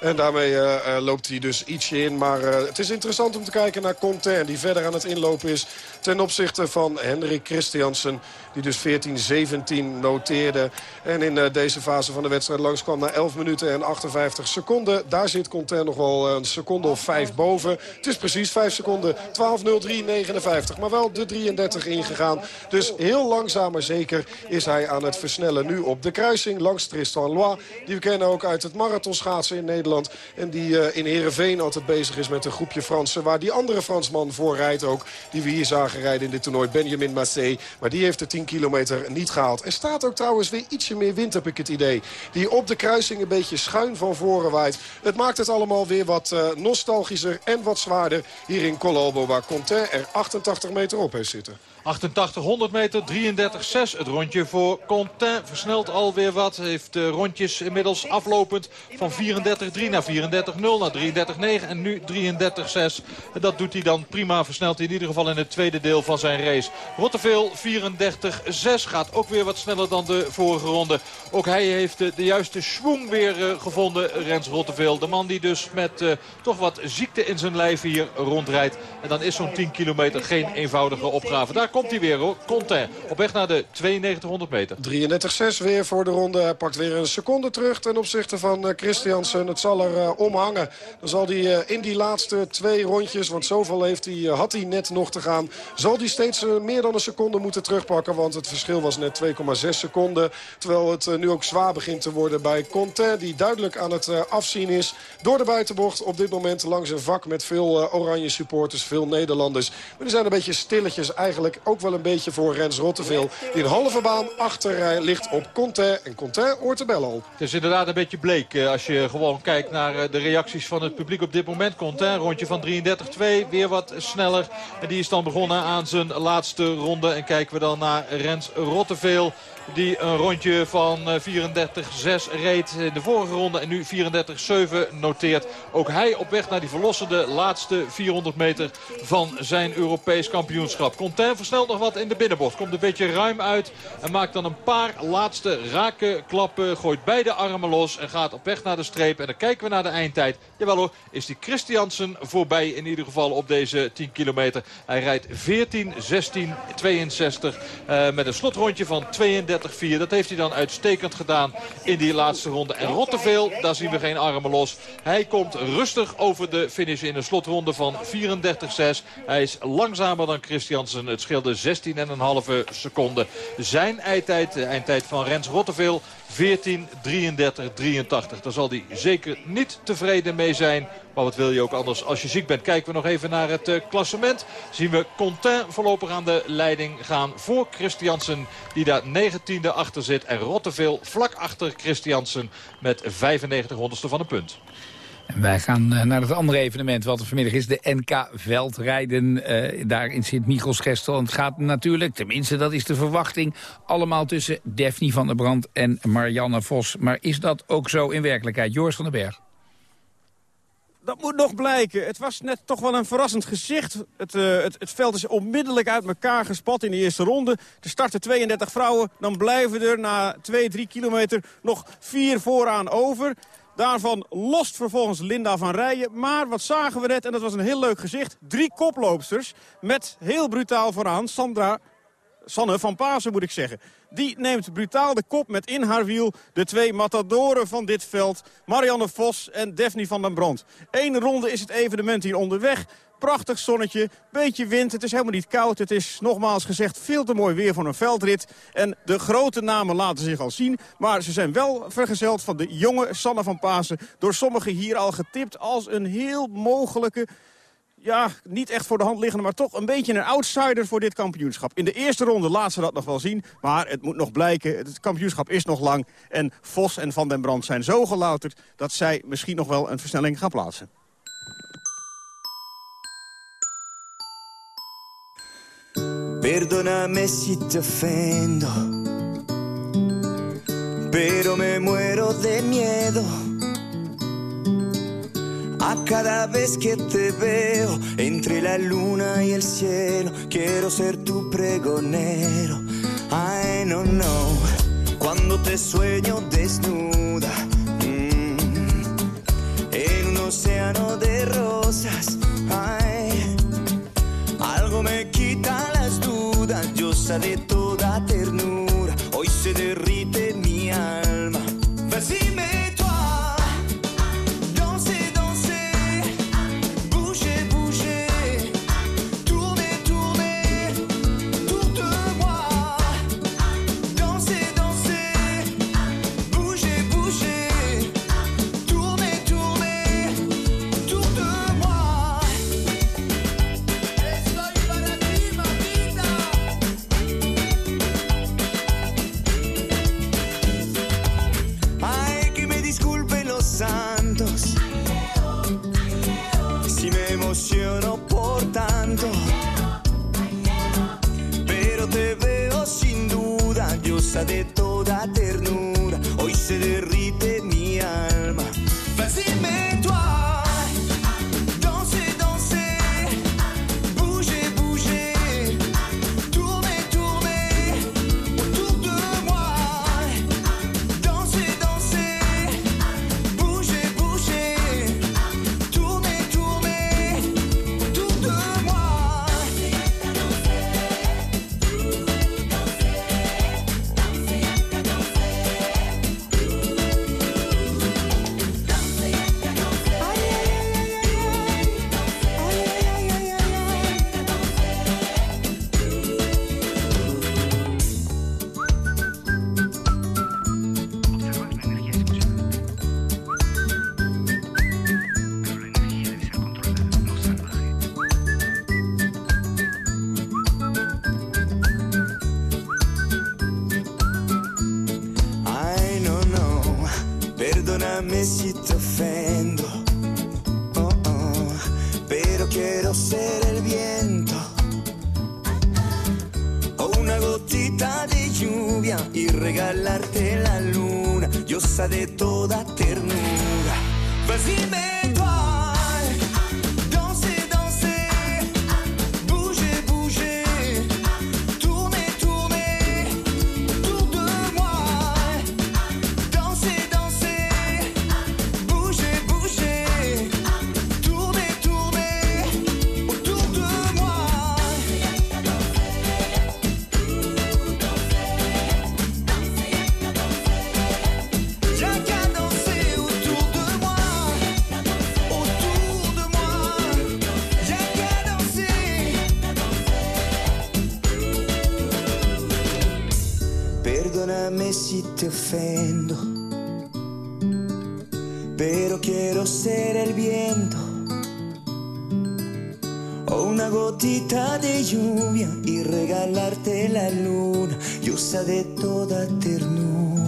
En daarmee loopt hij dus ietsje in. Maar het is interessant om te kijken naar Contain. Die verder aan het inlopen is ten opzichte van Henrik Christiansen. Die dus 14-17 noteerde. En in eh, deze fase van de wedstrijd langskwam na 11 minuten en 58 seconden. Daar zit Contain nog wel een seconde of 5 boven. Het is precies 5 seconden. 12.03.59. Maar wel de 33 ingegaan. Dus heel langzaam maar zeker is hij aan het versnellen. Nu op de kruising langs Tristan Lois. Die we kennen ook uit het marathonschaatsen in Nederland. En die eh, in Heerenveen altijd bezig is met een groepje Fransen. Waar die andere Fransman voor rijdt ook. Die we hier zagen rijden in dit toernooi. Benjamin Massé. Maar die heeft de 10 kilometer niet gehaald. Er staat ook trouwens weer ietsje meer wind heb ik het idee. Die op de kruising een beetje schuin van voren waait. Het maakt het allemaal weer wat eh, nostalgischer en wat zwaarder hier in Colalbo. Waar Contain er 88 meter op heeft zitten. 88, 100 meter, 33-6. Het rondje voor Contain versnelt alweer wat. Heeft uh, rondjes inmiddels aflopend van 34-3 naar 34-0 naar 33-9 en nu 33-6. Dat doet hij dan prima. Versnelt in ieder geval in het tweede deel van zijn race. Rotteveel 34-6 gaat ook weer wat sneller dan de vorige ronde. Ook hij heeft de, de juiste schwung weer uh, gevonden, Rens Rotteveel. De man die dus met toch wat ziekte in zijn lijf hier rondrijdt. En dan is zo'n 10 kilometer geen eenvoudige opgave. Daar komt hij weer hoor. Contain op weg naar de 9200 meter. 33-6 weer voor de ronde. Hij pakt weer een seconde terug ten opzichte van uh, Christiansen. Het zal er uh, omhangen. Dan zal hij uh, in die laatste twee rondjes, want zoveel heeft hij, had hij net nog te gaan... zal hij steeds meer dan een seconde moeten terugpakken. Want het verschil was net 2,6 seconden. Terwijl het nu ook zwaar begint te worden bij Contain. Die duidelijk aan het afzien is door de buitenbocht. Op dit moment langs een vak met veel oranje supporters, veel Nederlanders. Maar die zijn een beetje stilletjes eigenlijk ook wel een beetje voor Rens Rotteveel. Die een halve baan achter ligt op Contain. En Contain hoort de bel al. Het is inderdaad een beetje bleek als je gewoon kijkt naar de reacties van het publiek op dit moment. Contain, rondje van 33-2, weer wat sneller. En die is dan begonnen aan zijn laatste ronde. En kijken we dan naar Rens Rotteveel. Die een rondje van 34-6 reed in de vorige ronde en nu 34-7 noteert. Ook hij op weg naar die verlossende laatste 400 meter van zijn Europees kampioenschap. Contain versnelt nog wat in de binnenbocht. Komt een beetje ruim uit en maakt dan een paar laatste rake klappen. Gooit beide armen los en gaat op weg naar de streep. En dan kijken we naar de eindtijd. Jawel hoor, is die Christiansen voorbij in ieder geval op deze 10 kilometer. Hij rijdt 14, 16, 62 uh, met een slotrondje van 32. 34-4. Dat heeft hij dan uitstekend gedaan in die laatste ronde. En Rotteveel, daar zien we geen armen los. Hij komt rustig over de finish in een slotronde van 34-6. Hij is langzamer dan Christiansen. Het scheelde 16,5 seconden. Zijn eindtijd, de eindtijd van Rens Rotteveel, 14, 33, 83. Daar zal hij zeker niet tevreden mee zijn. Maar wat wil je ook anders als je ziek bent? Kijken we nog even naar het uh, klassement. Zien we Contain voorlopig aan de leiding gaan voor Christiansen. Die daar 19e achter zit. En Rotteveel vlak achter Christiansen met 95 honderdste van een punt. En wij gaan uh, naar het andere evenement wat er vanmiddag is. De NK Veldrijden uh, daar in Sint-Michels-Gestel. Het gaat natuurlijk, tenminste dat is de verwachting... allemaal tussen Daphne van der Brand en Marianne Vos. Maar is dat ook zo in werkelijkheid? Joris van den Berg. Dat moet nog blijken. Het was net toch wel een verrassend gezicht. Het, uh, het, het, veld is onmiddellijk uit elkaar gespat in de eerste ronde. Er starten 32 vrouwen. Dan blijven er na 2, 3 kilometer nog vier vooraan over. Daarvan lost vervolgens Linda van Rijen. Maar wat zagen we net, en dat was een heel leuk gezicht. Drie koploopsters met heel brutaal vooraan Sandra... Sanne van Pasen moet ik zeggen. Die neemt brutaal de kop met in haar wiel de twee matadoren van dit veld. Marianne Vos en Daphne van den Brand. Eén ronde is het evenement hier onderweg. Prachtig zonnetje, beetje wind, het is helemaal niet koud. Het is nogmaals gezegd veel te mooi weer voor een veldrit. En de grote namen laten zich al zien. Maar ze zijn wel vergezeld van de jonge Sanne van Pasen. Door sommigen hier al getipt als een heel mogelijke ja, niet echt voor de hand liggende, maar toch een beetje een outsider voor dit kampioenschap. In de eerste ronde laat ze dat nog wel zien, maar het moet nog blijken. Het kampioenschap is nog lang en Vos en Van den Brand zijn zo gelouterd... dat zij misschien nog wel een versnelling gaan plaatsen. Perdóname si te ofendo, pero me muero de miedo. A cada vez que te veo entre la luna y el cielo, quiero ser tu pregonero. I no know, cuando te sueño desnuda mm, en un océano de rosas. Ay, algo me quita las dudas, yo de toda ternura. Hoy se derrite usa de una gotita de lluvia y regalarte la luna, diosa de toda ternura.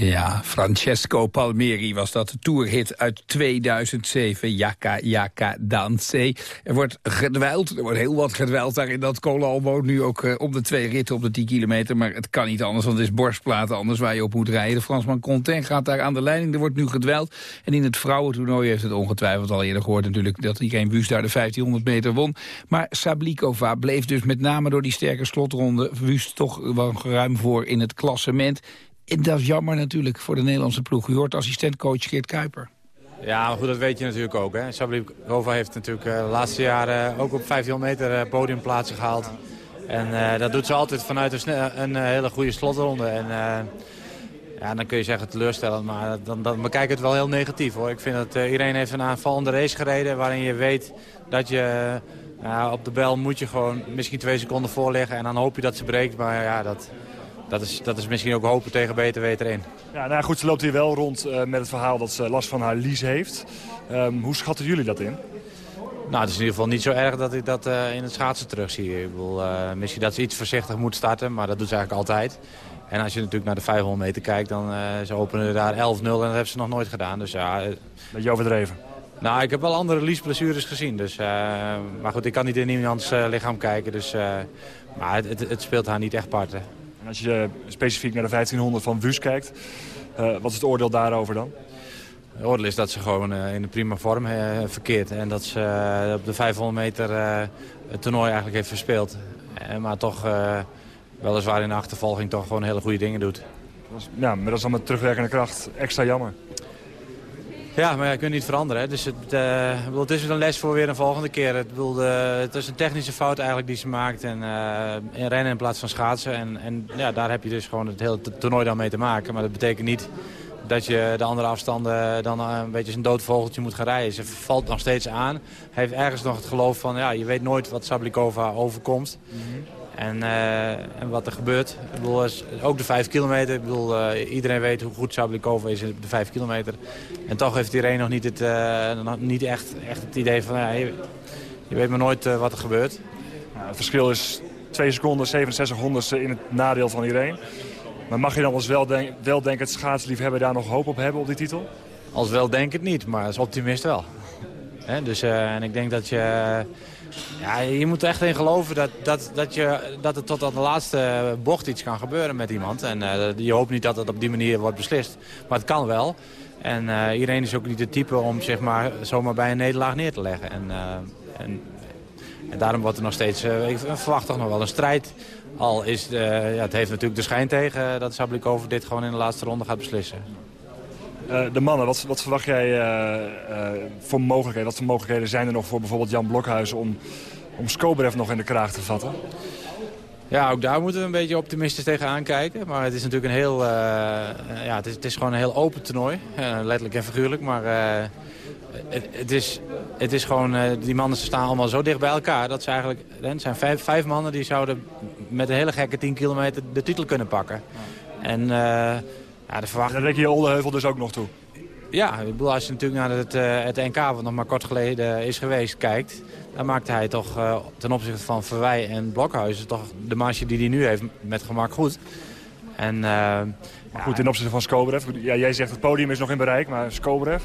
Ja, Francesco Palmieri was dat, de tourhit uit 2007. Jaka, Jaka, Danse. Er wordt gedwijld, er wordt heel wat gedwijld daar in dat Colalbo. Nu ook eh, op de twee ritten op de 10 kilometer. Maar het kan niet anders, want het is borstplaten anders waar je op moet rijden. De Fransman Content gaat daar aan de leiding. Er wordt nu gedwijld. En in het vrouwentoernooi heeft het ongetwijfeld al eerder gehoord natuurlijk... dat Irene Wust daar de 1500 meter won. Maar Sablikova bleef dus met name door die sterke slotronde... Wust toch wel ruim voor in het klassement. Dat is jammer natuurlijk voor de Nederlandse ploeg. U hoort assistentcoach Geert Kuiper. Ja, maar goed, dat weet je natuurlijk ook. Hè. Sablikova heeft natuurlijk eh, de laatste jaren ook op 1500 meter eh, podiumplaatsen gehaald. En eh, dat doet ze altijd vanuit een, een eh, hele goede slotronde. En eh, ja, dan kun je zeggen teleurstellend, maar dan, dan bekijk ik het wel heel negatief. hoor. Ik vind dat eh, iedereen heeft een aanvallende race gereden waarin je weet dat je... ja, op de bel moet je gewoon misschien twee seconden voor liggen en dan hoop je dat ze breekt. Maar ja, dat, dat, is, dat is misschien ook hopen tegen beter weten erin. Ja, nou goed, ze loopt hier wel rond eh, met het verhaal dat ze last van haar lies heeft. Ehm, hoe schatten jullie dat in? Nou, het is in ieder geval niet zo erg dat ik dat eh, in het schaatsen terugzie. Ik bedoel, eh, misschien dat ze iets voorzichtig moet starten, maar dat doet ze eigenlijk altijd. En als je natuurlijk naar de 500 meter kijkt, dan ze openen daar 11-0 en dat hebben ze nog nooit gedaan. Dus ja... Beetje overdreven? Nou, ik heb wel andere liesblessures gezien. Dus, maar goed, ik kan niet in iemands lichaam kijken. Dus, maar het, het, het, speelt haar niet echt parten. Als je specifiek naar de 1500 van Wus kijkt, wat is het oordeel daarover dan? Het oordeel is dat ze gewoon uh, in een prima vorm verkeert. En dat ze op de 500 meter het toernooi eigenlijk heeft verspeeld. maar toch weliswaar in de achtervolging toch gewoon hele goede dingen doet. Ja, maar dat is dan met terugwerkende kracht extra jammer. Ja, maar je kunt niet veranderen. Hè. Dus het, uh, bedoel, het is een les voor weer een volgende keer. Het, bedoel, het is een technische fout eigenlijk die ze maakt. En, uh, in rennen in plaats van schaatsen. En, en ja, daar heb je dus gewoon het hele toernooi dan mee te maken. Maar dat betekent niet dat je de andere afstanden dan een beetje een dood vogeltje moet gaan rijden. Ze valt nog steeds aan. Heeft ergens nog het geloof van, ja, je weet nooit wat Sablikova overkomt. -hmm. En, uh, en wat er gebeurt. Ik bedoel, ook de 5 kilometer. Ik bedoel, uh, iedereen weet hoe goed Sablikova is op de 5 kilometer. En toch heeft iedereen nog niet, het, uh, nog niet echt, echt het idee van... Ja, je, je, weet maar nooit wat er gebeurt. Ja, het verschil is 2 seconden, 67 honderdste in het nadeel van iedereen. Maar mag je dan als wel, denk, wel denken het schaatsliefhebber daar nog hoop op hebben op die titel? Als wel denk het niet, maar als optimist wel. Dus, eh, en ik denk dat je... ja, je moet er echt in geloven dat, dat, dat, je, dat er tot aan de laatste bocht iets kan gebeuren met iemand. En eh, je hoopt niet dat het op die manier wordt beslist. Maar het kan wel. En eh, iedereen is ook niet de type om zeg maar, zomaar bij een nederlaag neer te leggen. En, eh, en, daarom wordt er nog steeds, ik verwacht toch nog wel een strijd. Al is, ja, het heeft natuurlijk de schijn tegen dat Sablikova dit gewoon in de laatste ronde gaat beslissen. Eh, de mannen, wat, wat verwacht jij eh, eh, voor mogelijkheden? Wat voor mogelijkheden zijn er nog voor bijvoorbeeld Jan Blokhuizen... om, om Skobrev nog in de kraag te vatten? Ja, ook daar moeten we een beetje optimistisch tegenaan kijken. Maar het is natuurlijk een heel, ja, het is, het is gewoon een heel open toernooi. Letterlijk en figuurlijk. Maar het, het, is, het is gewoon, die mannen staan allemaal zo dicht bij elkaar. Dat ze eigenlijk, er zijn vijf, vijf mannen die zouden met een hele gekke 10 kilometer de titel kunnen pakken. En ja, de verwachting... Reken je Oldeheuvel dus ook nog toe? Ja, ik bedoel, als je natuurlijk naar het, eh, het NK, wat nog maar kort geleden is geweest, kijkt... dan maakt hij toch eh, ten opzichte van Verwij en Blokhuizen... toch de marge die hij nu heeft met gemak goed. En, eh, Maar goed, ten opzichte van Skobrev. Ja, jij zegt het podium is nog in bereik, maar Skobrev?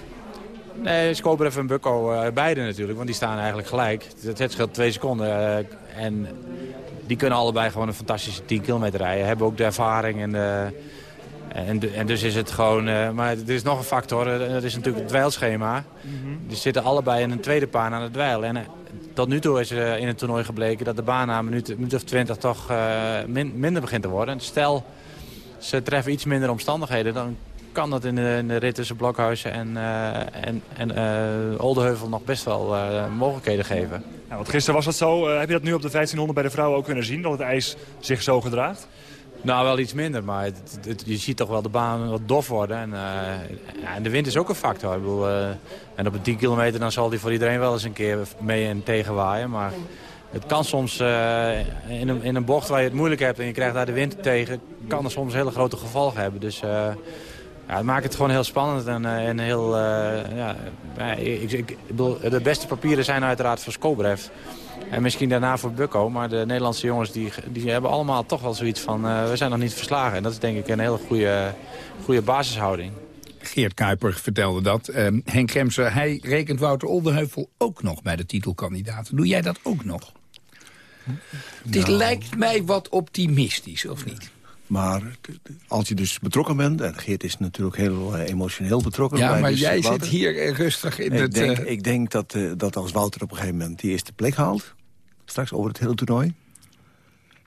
Nee, Skobrev en Bukko, beide natuurlijk, want die staan eigenlijk gelijk. Het, het scheelt twee seconden. en die kunnen allebei gewoon een fantastische 10 kilometer rijden. Hebben ook de ervaring en de... En, en dus is het gewoon... eh, maar er is nog een factor, eh, dat is natuurlijk het dweilschema. Die zitten allebei in een tweede baan aan het dweil. En eh, tot nu toe is in het toernooi gebleken dat de baan na een minuut, of twintig toch min- minder begint te worden. En stel, ze treffen iets minder omstandigheden, dan kan dat in de, in de rit tussen Blokhuizen en, en, en Oldeheuvel nog best wel mogelijkheden geven. Ja, want gisteren was dat zo. Heb je dat nu op de 1500 bij de vrouwen ook kunnen zien? Dat het ijs zich zo gedraagt? Nou, wel iets minder, maar je ziet toch wel de baan wat dof worden. En, eh, en de wind is ook een factor. Ik bedoel, eh, en op een 10 kilometer dan zal die voor iedereen wel eens een keer mee en tegenwaaien. Maar het kan soms eh, in, een, in een bocht waar je het moeilijk hebt en je krijgt daar de wind tegen... kan er soms hele grote gevolgen hebben. Dus ja, het maakt het gewoon heel spannend en, heel... ja, ik, ik bedoel, de beste papieren zijn uiteraard voor Skobrev. En misschien daarna voor Bukko. Maar de Nederlandse jongens die, die hebben allemaal toch wel zoiets van... eh, we zijn nog niet verslagen. En dat is denk ik een hele goede, goede basishouding. Geert Kuiper vertelde dat. Ehm, Henk Remser, hij rekent Wouter Oldeheuvel ook nog bij de titelkandidaten. Doe jij dat ook nog? Nou. lijkt mij wat optimistisch, of niet? Maar als je dus betrokken bent... en Geert is natuurlijk heel eh, emotioneel betrokken. Ja, bij maar dus jij Wouter. zit hier eh, rustig in ik het... Denk, eh, ik denk dat, eh, dat als Wouter op een gegeven moment die eerste plek haalt... straks over het hele toernooi...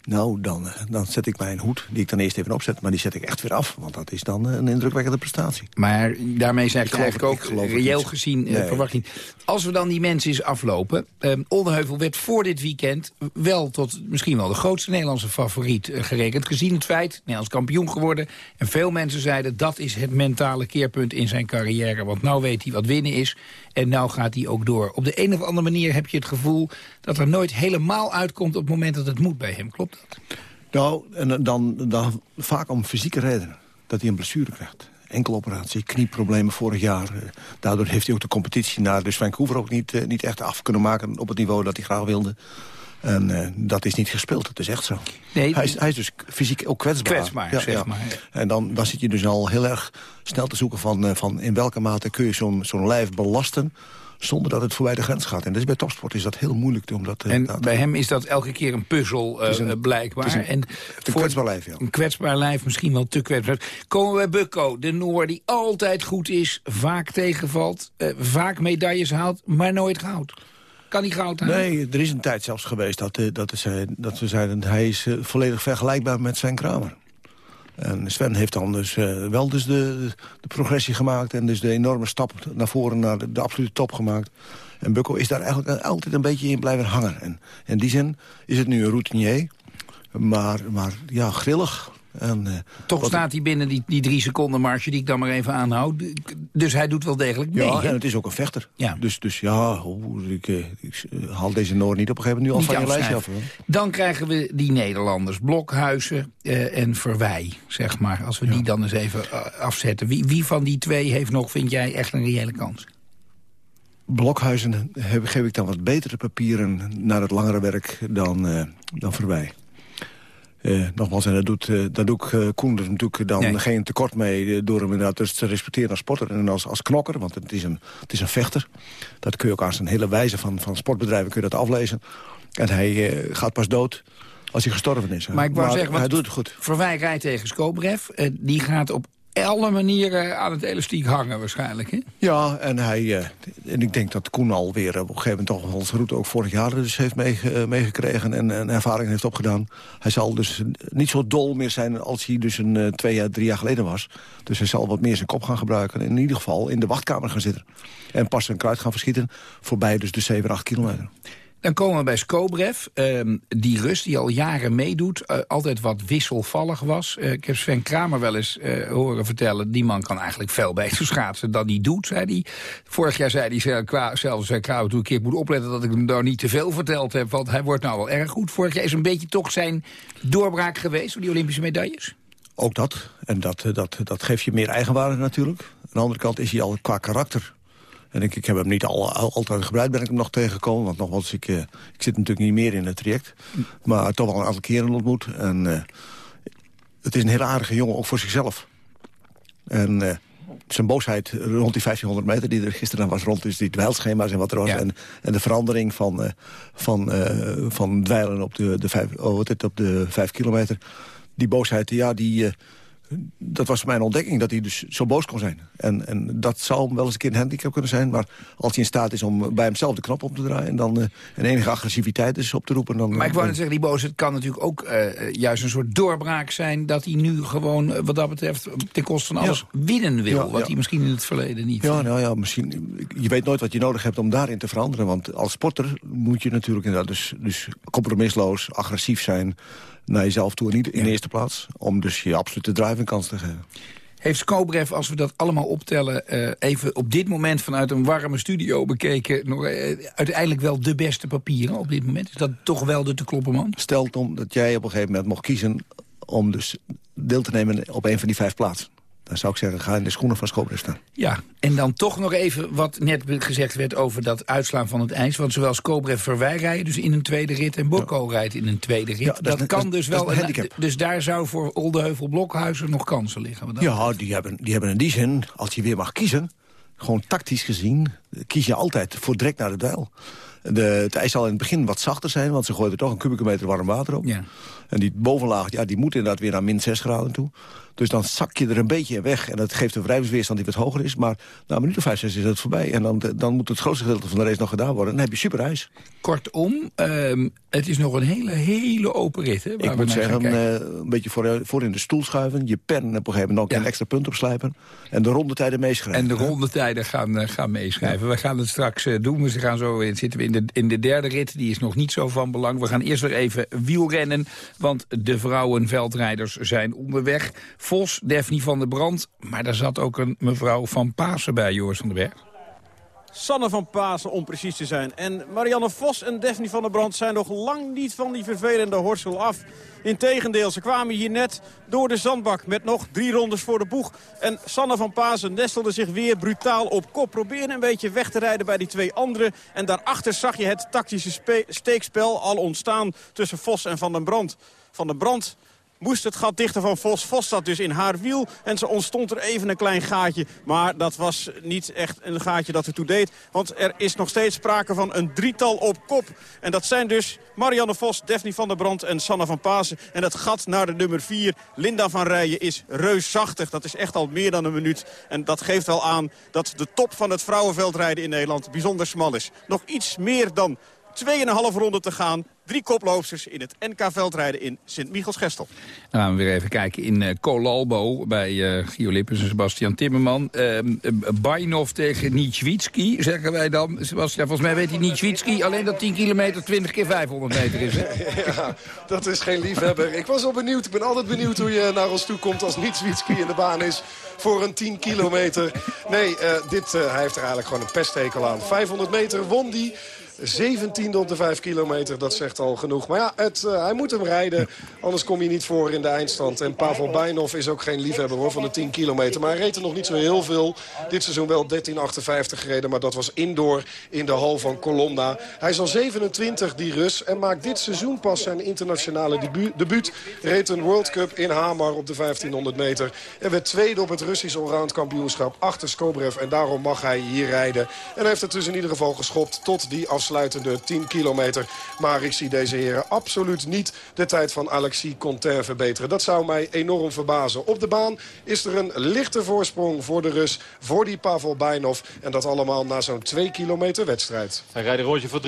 nou, dan, eh, dan zet ik mijn hoed, die ik dan eerst even opzet... maar die zet ik echt weer af, want dat is dan eh, een indrukwekkende prestatie. Maar daarmee zeg Ik eigenlijk ook, ik reëel gezien, eh, Nee. verwachting. Als we dan die mensen eens aflopen. Eh, Oldeheuvel werd voor dit weekend wel tot misschien wel de grootste Nederlandse favoriet gerekend. Gezien het feit, Nederlands kampioen geworden. En veel mensen zeiden dat is het mentale keerpunt in zijn carrière. Want nou weet hij wat winnen is en nou gaat hij ook door. Op de een of andere manier heb je het gevoel dat er nooit helemaal uitkomt op het moment dat het moet bij hem. Klopt? Nou, en dan, dan vaak om fysieke redenen. Dat hij een blessure krijgt. Enkeloperatie, knieproblemen vorig jaar. Eh, Daardoor heeft hij ook de competitie naar dus Vancouver ook niet, eh, niet echt af kunnen maken... op het niveau dat hij graag wilde. En eh, dat is niet gespeeld, dat is echt zo. Nee, hij, is, hij is dus fysiek ook kwetsbaar. Kwetsbaar, zeg maar. En dan, dan zit je dus al heel erg snel te zoeken van, van in welke mate kun je zo'n zo'n lijf belasten zonder dat het voorbij de grens gaat. En dus bij topsport is dat heel moeilijk. Omdat, eh, En dat- bij hem is dat elke keer een puzzel een- eh, blijkbaar. het is een- en een kwetsbaar lijf, ja. Een kwetsbaar lijf, misschien wel te kwetsbaar. Komen we bij Bukko, de Noor die altijd goed is, vaak tegenvalt... eh, vaak medailles haalt, maar nooit goud. Kan hij goud halen? Nee, er is een tijd zelfs geweest dat, eh, dat, ze, dat we zeiden... hij is eh, volledig vergelijkbaar met Sven Kramer. En Sven heeft dan dus eh, wel dus de, de progressie gemaakt... en dus de enorme stap naar voren naar de, absolute top gemaakt. En Bukko is daar eigenlijk altijd een beetje in blijven hangen. En in die zin is het nu een routinier, maar, maar ja, grillig. En, eh, Toch staat hij binnen die, die drie seconden marge die ik dan maar even aanhoud. Dus hij doet wel degelijk mee. Ja, hè? en het is ook een vechter. Ja. Dus, dus ja, oh, ik, eh, ik eh, haal deze Noor niet op een gegeven moment nu al Niet van je lijstje af. Dan krijgen we die Nederlanders, Blokhuizen eh, en Verwij, zeg maar. Als we die dan eens even afzetten. Wie, wie van die twee heeft nog, vind jij, echt een reële kans? Blokhuizen heb, geef ik dan wat betere papieren naar het langere werk dan, eh dan voorbij. Eh, nogmaals, en dat doet, uh, dat doet uh, Koen er natuurlijk dan nee. geen tekort mee... door hem inderdaad dus te respecteren als sporter en als, als knokker. Want het is, een, het is een vechter. Dat kun je ook aan zijn hele wijze van, van sportbedrijven kun je dat aflezen. En hij gaat pas dood als hij gestorven is. Maar ik wou maar zeggen, hij doet het goed. Rijdt tegen Skobrev. die gaat op alle manieren aan het elastiek hangen waarschijnlijk. Hè? Ja, en, hij, uh, en ik denk dat Koen alweer op een gegeven moment toch onze route ook vorig jaar dus heeft meegekregen en, en ervaring heeft opgedaan. Hij zal dus niet zo dol meer zijn als hij dus een twee jaar, drie jaar geleden was. Dus hij zal wat meer zijn kop gaan gebruiken en in ieder geval in de wachtkamer gaan zitten. En pas een kruid gaan verschieten voorbij dus de 7, 8 kilometer. Dan komen we bij Skobrev. Uh, die Rus die al jaren meedoet, uh, altijd wat wisselvallig was. Uh, ik heb Sven Kramer wel eens uh, horen vertellen... die man kan eigenlijk veel beter schaatsen dan hij doet, zei hij. Vorig jaar zei hij zelfs Sven Kramer toen ik keer moet opletten... dat ik hem daar niet te veel verteld heb, want hij wordt nou wel erg goed. Vorig jaar is een beetje toch zijn doorbraak geweest... voor die Olympische medailles. Ook dat. En dat, dat, dat geeft je meer eigenwaarde natuurlijk. Aan de andere kant is hij al qua karakter en ik, ik heb hem niet al, al, altijd gebruikt, ben ik hem nog tegengekomen. Want nogmaals, ik, uh, ik zit natuurlijk niet meer in het traject. Maar toch wel een aantal keren ontmoet. En uh, het is een hele aardige jongen, ook voor zichzelf. En uh, zijn boosheid rond die 1500 meter die er gisteren was rond... is die dweilschema's en wat er was. Ja. En, en de verandering van, van, van dweilen op de, de, vijf, oh, wat het, op de vijf kilometer. Die boosheid, ja, die dat was mijn ontdekking, dat hij dus zo boos kon zijn. En, en dat zou wel eens een keer een handicap kunnen zijn. Maar als hij in staat is om bij hemzelf de knop op te draaien... en dan uh, en enige agressiviteit dus op te roepen... Dan, maar ik wou net zeggen, die boosheid kan natuurlijk ook uh, juist een soort doorbraak zijn... dat hij nu gewoon, uh, wat dat betreft, ten koste van alles ja. winnen wil. Ja, wat ja. hij misschien in het verleden niet... Ja, nou ja, misschien, je weet nooit wat je nodig hebt om daarin te veranderen. Want als sporter moet je natuurlijk inderdaad dus, dus compromisloos, agressief zijn naar jezelf toe in, in de eerste plaats. Om dus je absolute driving kans te geven. Heeft Skobrev, als we dat allemaal optellen... Uh, even op dit moment vanuit een warme studio bekeken... Nog, uh, uiteindelijk wel de beste papieren op dit moment? Is dat toch wel de te kloppen man? Stelt om dat jij op een gegeven moment mocht kiezen... om dus deel te nemen op een van die vijf plaatsen dan zou ik zeggen, ga in de schoenen van Skobrev staan. Ja, en dan toch nog even wat net gezegd werd over dat uitslaan van het ijs. Want zowel Skobrev Verwij rijden dus in een tweede rit... en Bokko ja. rijdt in een tweede rit. Ja, dat, dat, kan dat, dus wel. Een, dus daar zou voor Oldeheuvel Blokhuizen nog kansen liggen. Ja, die hebben, die hebben in die zin, als je weer mag kiezen... gewoon tactisch gezien, kies je altijd voor direct naar de duil. De, het ijs zal in het begin wat zachter zijn, want ze gooien er toch een kubieke meter warm water op. Ja. En die bovenlaag, ja, die moet inderdaad weer naar min 6 graden toe. Dus dan zak je er een beetje in weg. En dat geeft een wrijvingsweerstand die wat hoger is. Maar na een minuut of vijf, zes is het voorbij. En dan, dan moet het grootste gedeelte van de race nog gedaan worden. En dan heb je super ijs. Kortom, um, het is nog een hele, hele open rit. Hè, Ik moet zeggen, uh, een beetje voor, voor in de stoel schuiven. Je pen op een gegeven moment ook ja. een extra punt opslijpen. En de rondetijden meeschrijven. En de rondetijden gaan, uh, gaan meeschrijven. Ja. We gaan het straks uh, doen. We gaan zo, zitten we in de, in de derde rit. Die is nog niet zo van belang. We gaan eerst weer even wielrennen. Want de vrouwenveldrijders zijn onderweg. Vos, Daphne van der Brand. Maar daar zat ook een mevrouw van Pasen bij, Joris van den Berg. Sanne van Pasen om precies te zijn. En Marianne Vos en Daphne van der Brand zijn nog lang niet van die vervelende horsel af. Integendeel, ze kwamen hier net door de zandbak met nog drie rondes voor de boeg. En Sanne van Pasen nestelde zich weer brutaal op kop. Probeerde een beetje weg te rijden bij die twee anderen. En daarachter zag je het tactische steekspel al ontstaan tussen Vos en Van den Brand. Van den Brand moest het gat dichter van Vos. Vos zat dus in haar wiel en ze ontstond er even een klein gaatje. Maar dat was niet echt een gaatje dat ertoe deed. Want er is nog steeds sprake van een drietal op kop. En dat zijn dus Marianne Vos, Daphne van der Brand en Sanne van Pasen. En het gat naar de nummer 4, Linda van Rijen, is reusachtig. Dat is echt al meer dan een minuut. En dat geeft wel aan dat de top van het vrouwenveldrijden in Nederland bijzonder smal is. Nog iets meer dan 2,5 ronde te gaan. Drie koploopsters in het NK-veldrijden in Sint-Michels-Gestel. Dan gaan we weer even kijken in uh, Kolalbo bij uh, Gio Lippens en Sebastian Timmerman. Uh, Bainov tegen Nitschwitski, zeggen wij dan. Sebastian, volgens mij weet hij Nitschwitski alleen dat 10 kilometer 20 keer 500 meter is. Hè? ja, dat is geen liefhebber. Ik was al benieuwd. Ik ben altijd benieuwd hoe je naar ons toe komt als Nitschwitski in de baan is voor een 10 kilometer. Nee, dit, hij heeft er eigenlijk gewoon een pesthekel aan. 500 meter won die. 17 op de 5 kilometer, dat zegt al genoeg. Maar ja, het, uh, hij moet hem rijden. Anders kom je niet voor in de eindstand. En Pavel Bijnov is ook geen liefhebber hoor, van de 10 kilometer. Maar hij reed er nog niet zo heel veel. Dit seizoen wel 13.58 gereden. Maar dat was indoor in de hal van Colomna. Hij is al 27, die Rus. En maakt dit seizoen pas zijn internationale debuut. debuut. Reed een World Cup in Hamar op de 1500 meter. En werd tweede op het Russisch allround kampioenschap achter Skobrev. En daarom mag hij hier rijden. En heeft het dus in ieder geval geschopt tot die afsluitende 10 kilometer. Maar ik zie deze heren absoluut niet de tijd van Alexis Contain verbeteren. Dat zou mij enorm verbazen. Op de baan is er een lichte voorsprong voor de Rus, voor die Pavel Bijnov. En dat allemaal na zo'n 2 kilometer wedstrijd. Hij rijdt een rondje voor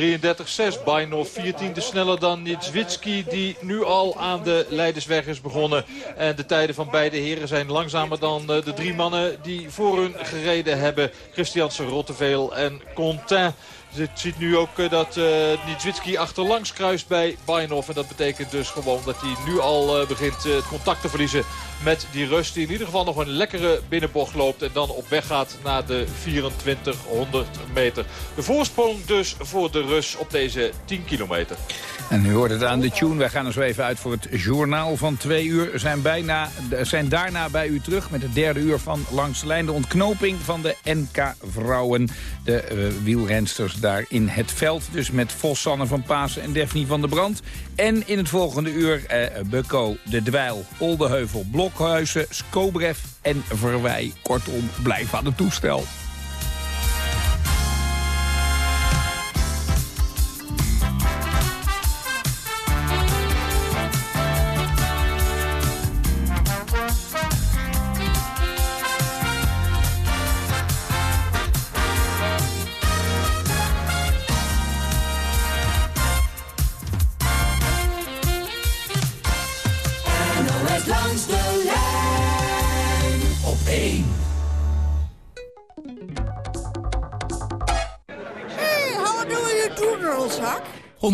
33-6. Bijnov 14 sneller dan Nitswitski die nu al aan de Leidersweg is begonnen. En de tijden van beide heren zijn langzamer dan eh, de drie mannen die voor hun gereden hebben. Christiansen, Rotteveel en Contain. Je ziet nu ook eh, dat uh, eh, achterlangs kruist bij Bainov. En dat betekent dus gewoon dat hij nu al uh, begint het contact te verliezen met die Rus. Die in ieder geval nog een lekkere binnenbocht loopt. En dan op weg gaat naar de 2400 meter. De voorsprong dus voor de Rus op deze 10 kilometer. En u hoort het aan de tune. Wij gaan er zo even uit voor het journaal van twee uur. Zijn, bijna, zijn daarna bij u terug met het derde uur van Langs de Lijn. De ontknoping van de NK-vrouwen. De wielrensters daar in het veld. Dus met Vos, Sanne van Pasen en Daphne van der Brand. En in het volgende uur eh, De Dweil, Oldeheuvel, Blokhuizen, Skobrev en Verwij. Kortom, blijf aan het toestel.